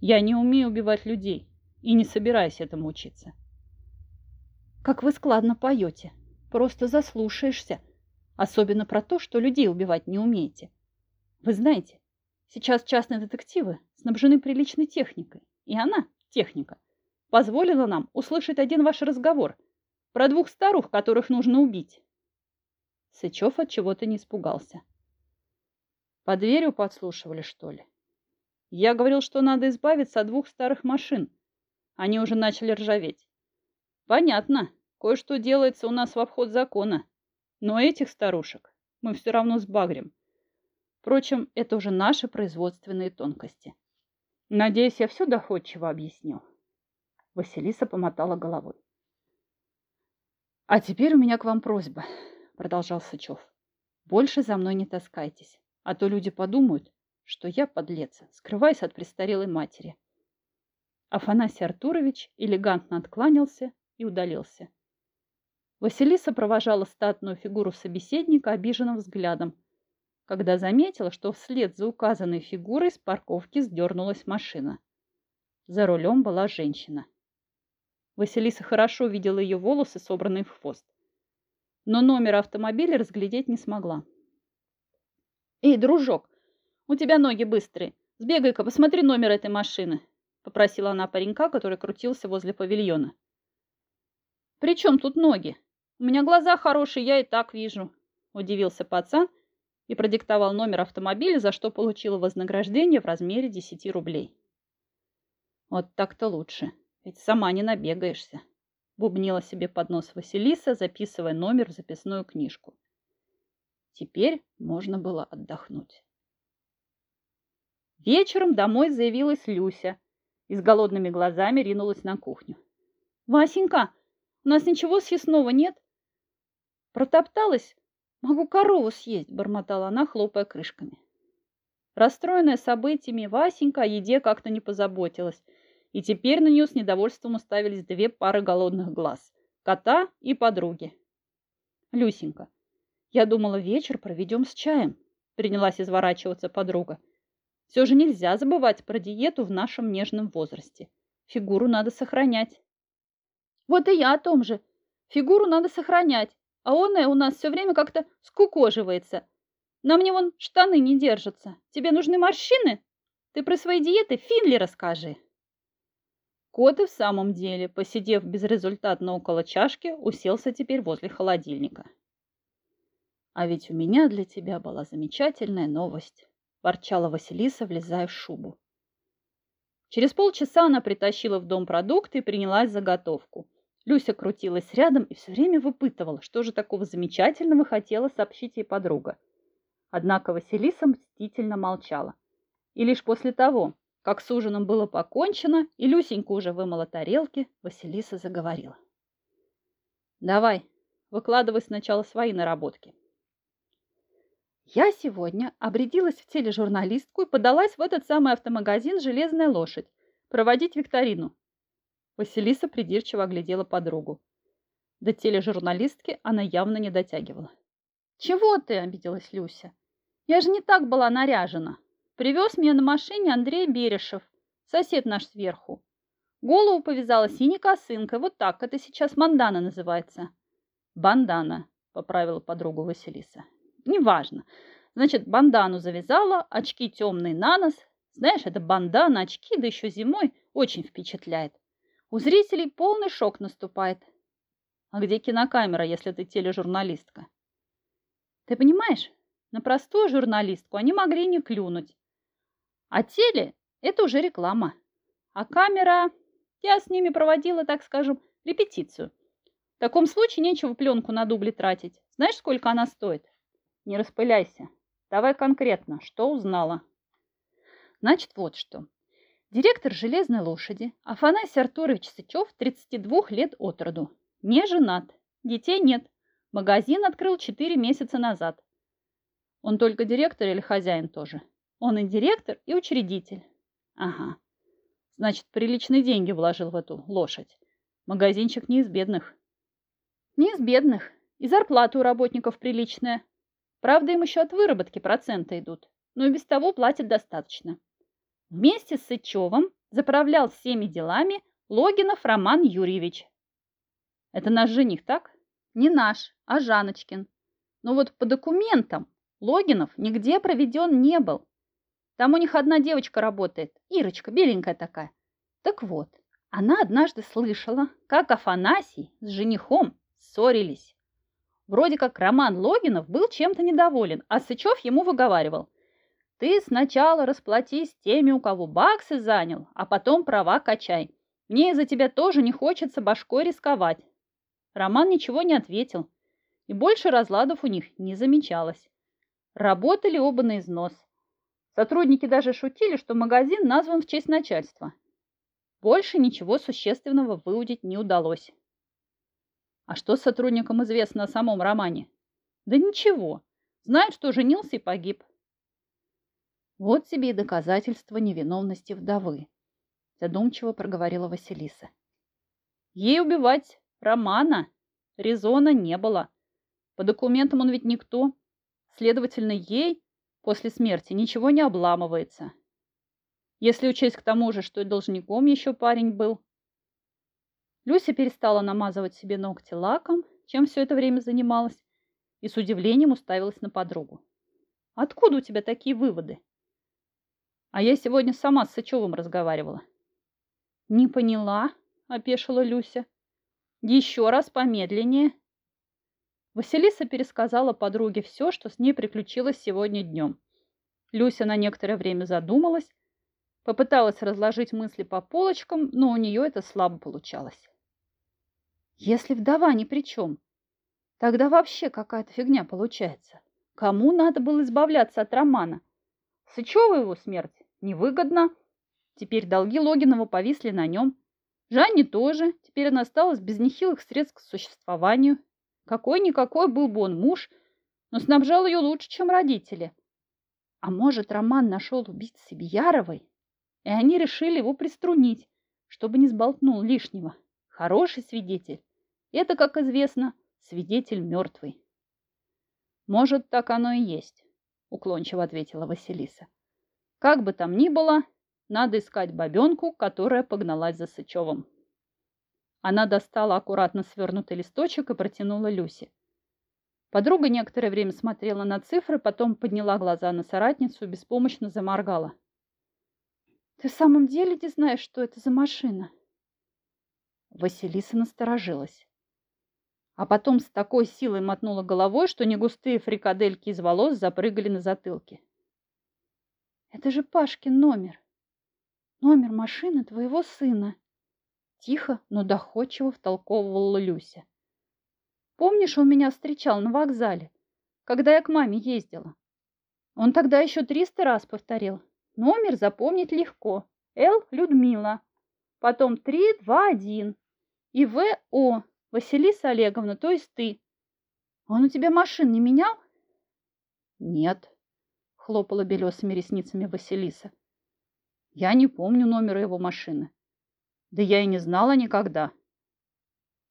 Я не умею убивать людей и не собираюсь этому учиться. Как вы складно поете. Просто заслушаешься. Особенно про то, что людей убивать не умеете. Вы знаете, Сейчас частные детективы снабжены приличной техникой, и она, техника, позволила нам услышать один ваш разговор про двух старух, которых нужно убить. Сычев от чего-то не испугался. По дверью подслушивали, что ли? Я говорил, что надо избавиться от двух старых машин. Они уже начали ржаветь. Понятно, кое-что делается у нас в обход закона. Но этих старушек мы все равно сбагрим. Впрочем, это уже наши производственные тонкости. Надеюсь, я все доходчиво объяснил. Василиса помотала головой. «А теперь у меня к вам просьба», — продолжал Сычев. «Больше за мной не таскайтесь, а то люди подумают, что я, подлец, скрываюсь от престарелой матери». Афанасий Артурович элегантно откланялся и удалился. Василиса провожала статную фигуру собеседника обиженным взглядом, когда заметила, что вслед за указанной фигурой с парковки сдернулась машина. За рулем была женщина. Василиса хорошо видела ее волосы, собранные в хвост. Но номер автомобиля разглядеть не смогла. «Эй, дружок, у тебя ноги быстрые. Сбегай-ка, посмотри номер этой машины», попросила она паренька, который крутился возле павильона. «При чем тут ноги? У меня глаза хорошие, я и так вижу», удивился пацан и продиктовал номер автомобиля, за что получил вознаграждение в размере 10 рублей. «Вот так-то лучше». Ведь сама не набегаешься. Бубнила себе под нос Василиса, записывая номер в записную книжку. Теперь можно было отдохнуть. Вечером домой заявилась Люся и с голодными глазами ринулась на кухню. «Васенька, у нас ничего съестного нет?» «Протопталась? Могу корову съесть», – бормотала она, хлопая крышками. Расстроенная событиями, Васенька о еде как-то не позаботилась – и теперь на нее с недовольством уставились две пары голодных глаз – кота и подруги. «Люсенька, я думала, вечер проведем с чаем», – принялась изворачиваться подруга. «Все же нельзя забывать про диету в нашем нежном возрасте. Фигуру надо сохранять». «Вот и я о том же. Фигуру надо сохранять, а он у нас все время как-то скукоживается. На мне вон штаны не держатся. Тебе нужны морщины? Ты про свои диеты Финли расскажи». Кот и в самом деле, посидев безрезультатно около чашки, уселся теперь возле холодильника. «А ведь у меня для тебя была замечательная новость», – ворчала Василиса, влезая в шубу. Через полчаса она притащила в дом продукты и принялась заготовку. Люся крутилась рядом и все время выпытывала, что же такого замечательного хотела сообщить ей подруга. Однако Василиса мстительно молчала. И лишь после того, как с ужином было покончено, и Люсенька уже вымыла тарелки, Василиса заговорила. «Давай, выкладывай сначала свои наработки». Я сегодня обрядилась в тележурналистку и подалась в этот самый автомагазин «Железная лошадь» проводить викторину. Василиса придирчиво оглядела подругу. До тележурналистки она явно не дотягивала. «Чего ты?» – обиделась Люся. «Я же не так была наряжена». Привез меня на машине Андрей Берешев, сосед наш сверху. Голову повязала синей косынкой, вот так, это сейчас мандана называется. Бандана, поправила подругу Василиса. Неважно. Значит, бандану завязала, очки темные на нос. Знаешь, это бандана, очки, да еще зимой, очень впечатляет. У зрителей полный шок наступает. А где кинокамера, если ты тележурналистка? Ты понимаешь, на простую журналистку они могли не клюнуть. А теле – это уже реклама. А камера... Я с ними проводила, так скажем, репетицию. В таком случае нечего пленку на дубли тратить. Знаешь, сколько она стоит? Не распыляйся. Давай конкретно, что узнала. Значит, вот что. Директор «Железной лошади» Афанасий Артурович Сычев, 32 лет от роду. Не женат. Детей нет. Магазин открыл 4 месяца назад. Он только директор или хозяин тоже? Он и директор, и учредитель. Ага. Значит, приличные деньги вложил в эту лошадь. Магазинчик не из бедных. Не из бедных. И зарплата у работников приличная. Правда, им еще от выработки проценты идут. Но и без того платят достаточно. Вместе с Сычевым заправлял всеми делами Логинов Роман Юрьевич. Это наш жених, так? Не наш, а Жаночкин. Но вот по документам Логинов нигде проведен не был.
Там у них одна девочка работает, Ирочка, беленькая такая. Так вот, она однажды слышала, как Афанасий с женихом ссорились. Вроде как Роман Логинов был чем-то недоволен, а Сычев ему выговаривал. Ты сначала расплатись теми, у кого баксы занял, а потом права качай. Мне из-за тебя тоже не хочется башкой рисковать. Роман ничего не ответил, и больше разладов у них не замечалось. Работали оба на износ. Сотрудники даже шутили, что магазин назван в честь начальства. Больше ничего существенного выудить не удалось. А что сотрудникам известно о самом романе? Да ничего. Знают, что женился и погиб. Вот тебе и доказательство невиновности вдовы, задумчиво проговорила Василиса. Ей убивать Романа резона не было. По документам он ведь никто. Следовательно, ей после смерти ничего не обламывается. Если учесть к тому же, что и должником еще парень был. Люся перестала намазывать себе ногти лаком, чем все это время занималась, и с удивлением уставилась на подругу. «Откуда у тебя такие выводы?» А я сегодня сама с Сычевым разговаривала. Не поняла, опешила Люся. Еще раз помедленнее. Василиса пересказала подруге все, что с ней приключилось сегодня днем. Люся на некоторое время задумалась, попыталась разложить мысли по полочкам, но у нее это слабо получалось. Если вдова ни при чем, тогда вообще какая-то фигня получается. Кому надо было избавляться от Романа? Сычева его смерть Невыгодно. Теперь долги Логинова повисли на нем. Жанне тоже. Теперь она осталась без нехилых средств к существованию. Какой-никакой был бы он муж, но снабжал ее лучше, чем родители. А может, Роман нашел убийц Яровой, и они решили его приструнить, чтобы не сболтнул лишнего. Хороший свидетель. Это, как известно, свидетель мертвый. Может, так оно и есть, уклончиво ответила Василиса. Как бы там ни было, надо искать бабенку, которая погналась за Сычевым. Она достала аккуратно свернутый листочек и протянула Люсе. Подруга некоторое время смотрела на цифры, потом подняла глаза на соратницу и беспомощно заморгала. «Ты в самом деле не знаешь, что это за машина?» Василиса насторожилась. А потом с такой силой мотнула головой, что негустые фрикадельки из волос запрыгали на затылке. Это же Пашкин номер. Номер машины твоего сына. Тихо, но доходчиво втолковывала Люся. Помнишь, он меня встречал на вокзале, когда я к маме ездила? Он тогда еще триста раз повторил. Номер запомнить легко. Л. Людмила. Потом три, два, один. И В. О. Василиса Олеговна, то есть ты. Он у тебя машин не менял? Нет, хлопала белесыми ресницами Василиса. Я не помню номера его машины. Да я и не знала никогда.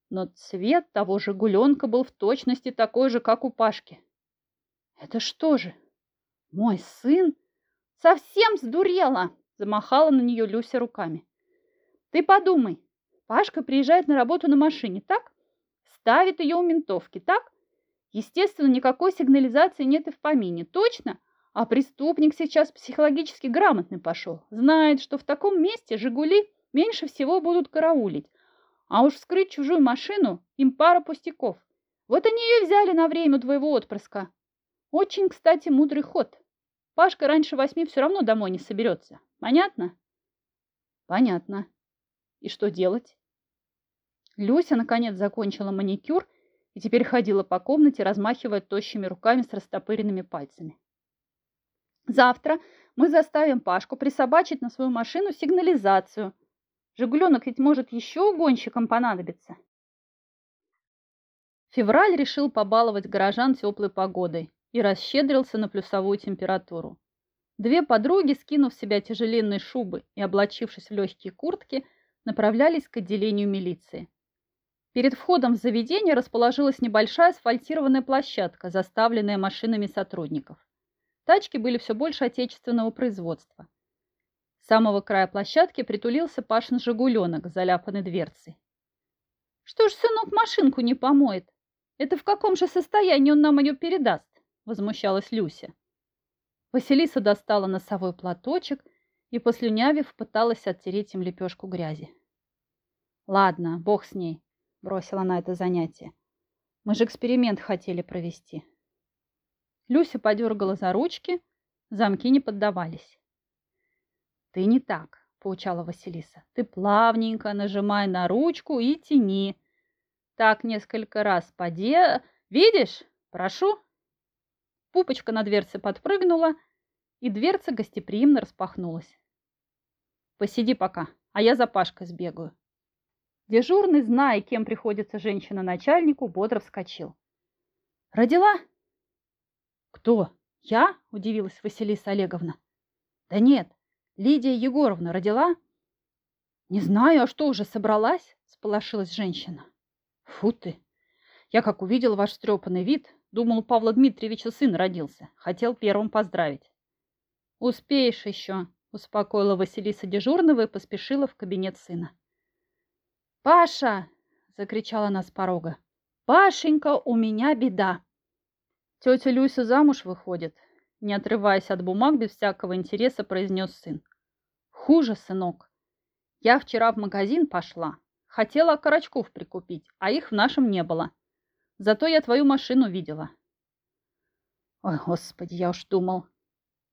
Но цвет того же гуленка был в точности такой же, как у Пашки. Это что же? Мой сын совсем сдурела, замахала на нее Люся руками. Ты подумай, Пашка приезжает на работу на машине, так? Ставит ее у ментовки, так? Естественно, никакой сигнализации нет и в помине. Точно? А преступник сейчас психологически грамотный пошел. Знает, что в таком месте «Жигули» меньше всего будут караулить. А уж вскрыть чужую машину им пара пустяков. Вот они ее взяли на время твоего отпрыска. Очень, кстати, мудрый ход. Пашка раньше восьми все равно домой не соберется. Понятно? Понятно. И что делать? Люся, наконец, закончила маникюр и теперь ходила по комнате, размахивая тощими руками с растопыренными пальцами. Завтра мы заставим Пашку присобачить на свою машину сигнализацию. Жигуленок ведь может еще гонщикам понадобиться. Февраль решил побаловать горожан теплой погодой и расщедрился на плюсовую температуру. Две подруги, скинув в себя тяжеленные шубы и облачившись в легкие куртки, направлялись к отделению милиции. Перед входом в заведение расположилась небольшая асфальтированная площадка, заставленная машинами сотрудников. Тачки были все больше отечественного производства. Самого края площадки притулился Пашин «Жигуленок» с заляпанной дверцей. «Что ж сынок машинку не помоет? Это в каком же состоянии он нам ее передаст?» – возмущалась Люся.
Василиса достала носовой платочек и, послюнявив, пыталась оттереть им лепешку грязи. «Ладно, бог с ней», — бросила она это занятие. «Мы же эксперимент хотели провести». Люся подергала за ручки, замки не поддавались. «Ты не так», — поучала Василиса. «Ты плавненько нажимай на ручку и тяни. Так несколько раз поде... Видишь? Прошу». Пупочка на дверце подпрыгнула, и дверца гостеприимно распахнулась. «Посиди пока, а я за Пашкой сбегаю». Дежурный, зная, кем приходится женщина-начальнику, бодро вскочил. «Родила?» «Кто? Я?» – удивилась Василиса Олеговна. «Да нет, Лидия Егоровна родила?» «Не знаю, а что уже собралась?» – сполошилась женщина. «Фу ты! Я как увидел ваш стрепанный вид, Думал, у Павла Дмитриевича сын родился. Хотел первым поздравить. Успеешь еще, успокоила Василиса дежурного и поспешила в кабинет сына. Паша! закричала она с порога. Пашенька, у меня беда. Тетя Люся замуж выходит, не отрываясь от бумаг, без всякого интереса произнес сын. Хуже, сынок. Я вчера в магазин пошла. Хотела окорочков прикупить, а их в нашем не было. Зато я твою машину видела. Ой, господи, я уж думал.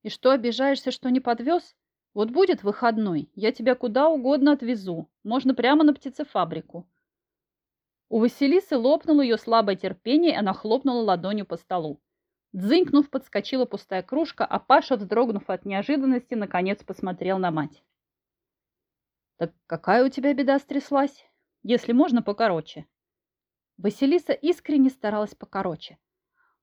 И что, обижаешься, что не подвез? Вот будет выходной, я тебя куда угодно отвезу. Можно прямо на птицефабрику. У Василисы лопнуло ее слабое терпение, и она хлопнула ладонью по столу. Дзынькнув, подскочила пустая кружка, а Паша, вздрогнув от неожиданности, наконец посмотрел на мать. «Так какая у тебя беда стряслась? Если можно, покороче». Василиса искренне старалась покороче.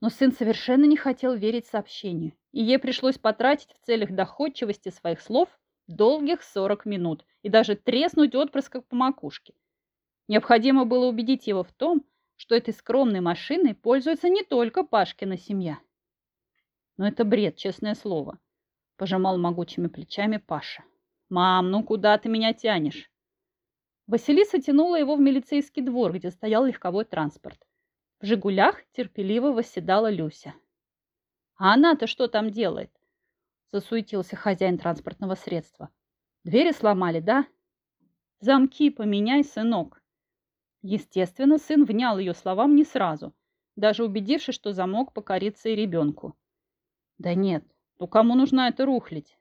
Но сын совершенно не хотел верить сообщению, и ей пришлось потратить в целях доходчивости своих слов долгих 40 минут и даже треснуть отпрыска по макушке. Необходимо было убедить его в том, что этой скромной машиной пользуется не только Пашкина семья. Но это бред, честное слово, пожимал могучими плечами Паша. Мам, ну куда ты меня тянешь? Василиса тянула его в милицейский двор, где стоял легковой транспорт. В «Жигулях» терпеливо восседала Люся. «А она-то что там делает?» – засуетился хозяин транспортного средства. «Двери сломали, да?» «Замки поменяй, сынок!» Естественно, сын внял ее словам не сразу, даже убедившись, что замок покорится и ребенку. «Да нет, ну кому нужна эта рухлядь?»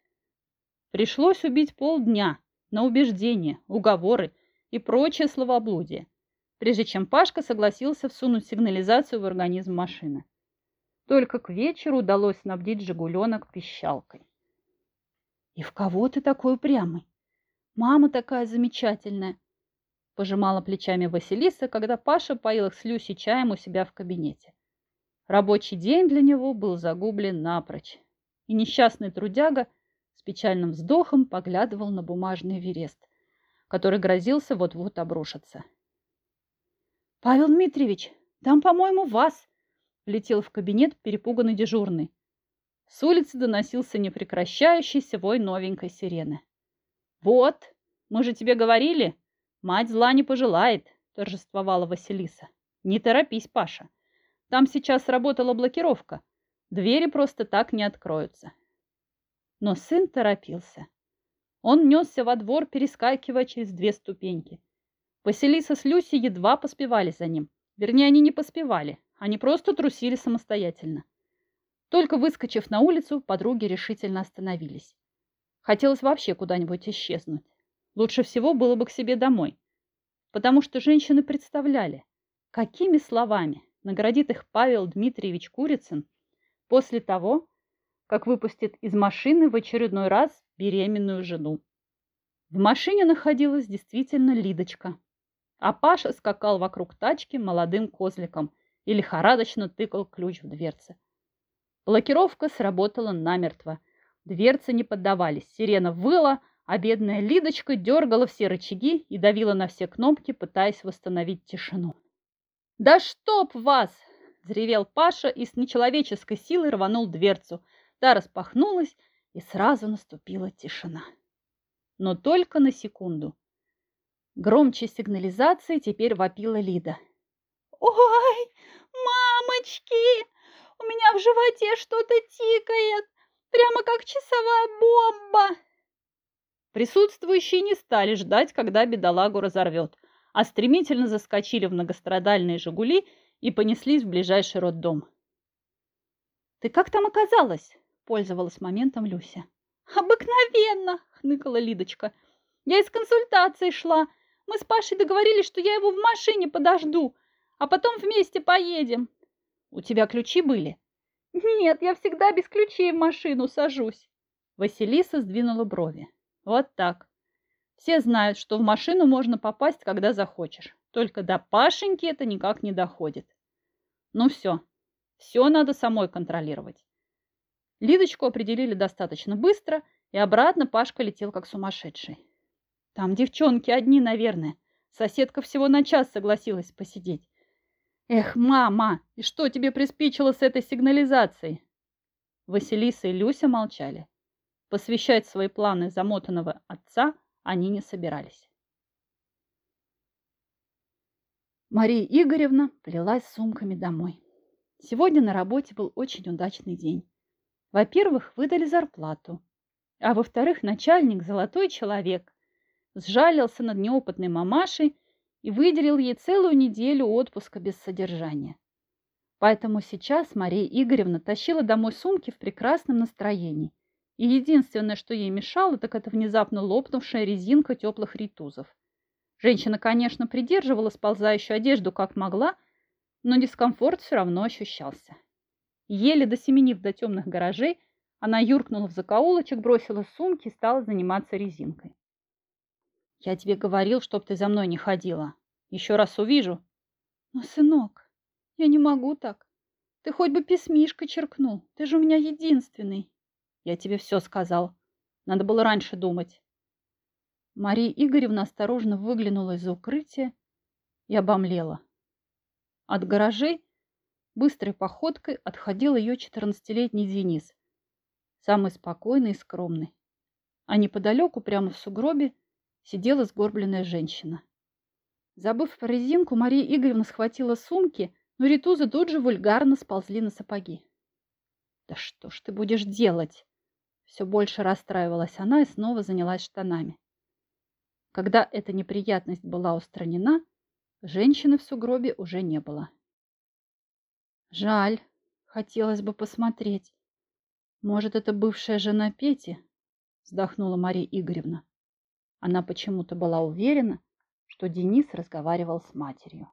Пришлось убить полдня на убеждения, уговоры и прочее словоблудие, прежде чем Пашка согласился всунуть сигнализацию в организм машины. Только к вечеру удалось снабдить «Жигуленок» пищалкой. «И в кого ты такой упрямый? Мама такая замечательная!» Пожимала плечами Василиса, когда Паша поил их с Люси чаем у себя в кабинете. Рабочий день для него был загублен напрочь, и несчастный трудяга с печальным вздохом поглядывал на бумажный верест, который грозился вот-вот обрушиться. «Павел Дмитриевич, там, по-моему, вас!» влетел в кабинет перепуганный дежурный. С улицы доносился непрекращающийся вой новенькой сирены. «Вот, мы же тебе говорили, мать зла не пожелает», торжествовала Василиса. «Не торопись, Паша. Там сейчас работала блокировка. Двери просто так не откроются». Но сын торопился. Он несся во двор, перескакивая через две ступеньки. Василиса с Люси едва поспевали за ним. Вернее, они не поспевали, они просто трусили самостоятельно. Только выскочив на улицу, подруги решительно остановились. Хотелось вообще куда-нибудь исчезнуть. Лучше всего было бы к себе домой. Потому что женщины представляли, какими словами наградит их Павел Дмитриевич Курицын после того, как выпустит из машины в очередной раз беременную жену. В машине находилась действительно Лидочка, а Паша скакал вокруг тачки молодым козликом и лихорадочно тыкал ключ в дверцы. Блокировка сработала намертво. Дверцы не поддавались, сирена выла, а бедная Лидочка дергала все рычаги и давила на все кнопки, пытаясь восстановить тишину. «Да чтоб вас!» – взревел Паша и с нечеловеческой силой рванул дверцу – Та распахнулась, и сразу наступила тишина. Но только на секунду. Громче сигнализации теперь вопила Лида. «Ой, мамочки! У меня в животе что-то тикает! Прямо
как часовая бомба!» Присутствующие не стали ждать, когда бедолагу разорвет, а стремительно заскочили в многострадальные «Жигули» и понеслись в ближайший роддом. «Ты как там оказалась?» – пользовалась моментом Люся. «Обыкновенно!» – хныкала Лидочка. «Я из консультации шла. Мы с Пашей договорились, что я его в машине подожду, а потом вместе поедем». «У тебя ключи были?» «Нет, я всегда без ключей в машину сажусь». Василиса сдвинула брови. Вот так. Все знают, что в машину можно попасть, когда захочешь. Только до Пашеньки это никак не доходит. Ну все, все надо самой контролировать. Лидочку определили достаточно быстро, и обратно Пашка летел как сумасшедший. Там девчонки одни, наверное. Соседка всего на час согласилась посидеть. Эх, мама, и что тебе приспичило с этой сигнализацией? Василиса и Люся молчали. Посвящать свои планы замотанного отца они не собирались. Мария Игоревна плелась сумками домой. Сегодня на работе был очень удачный день. Во-первых, выдали зарплату. А во-вторых, начальник, золотой человек, сжалился над неопытной мамашей и выделил ей целую неделю отпуска без содержания. Поэтому сейчас Мария Игоревна тащила домой сумки в прекрасном настроении – и единственное, что ей мешало, так это внезапно лопнувшая резинка теплых ритузов. Женщина, конечно, придерживала сползающую одежду как могла, но дискомфорт все равно ощущался. Еле досеменив до темных гаражей, она юркнула в закоулочек, бросила сумки и стала заниматься резинкой. «Я тебе говорил, чтоб ты за мной не ходила. Еще раз увижу». «Но, сынок, я не могу так. Ты хоть бы письмишко черкнул. Ты же у меня единственный». Я тебе все сказал. Надо было раньше думать. Мария Игоревна осторожно выглянула из укрытия и обомлела. От гаражей быстрой походкой отходил ее четырнадцатилетний Денис, самый спокойный и скромный. А неподалеку, прямо в сугробе, сидела сгорбленная женщина. Забыв про резинку, Мария Игоревна схватила сумки, но ритузы тут же вульгарно сползли на сапоги. «Да что ж ты будешь делать?» Все больше расстраивалась она и снова занялась штанами. Когда эта неприятность была устранена, женщины в сугробе уже не было. Жаль, хотелось бы посмотреть. Может, это бывшая жена Пети? Вздохнула Мария Игоревна. Она почему-то была уверена, что Денис разговаривал с матерью.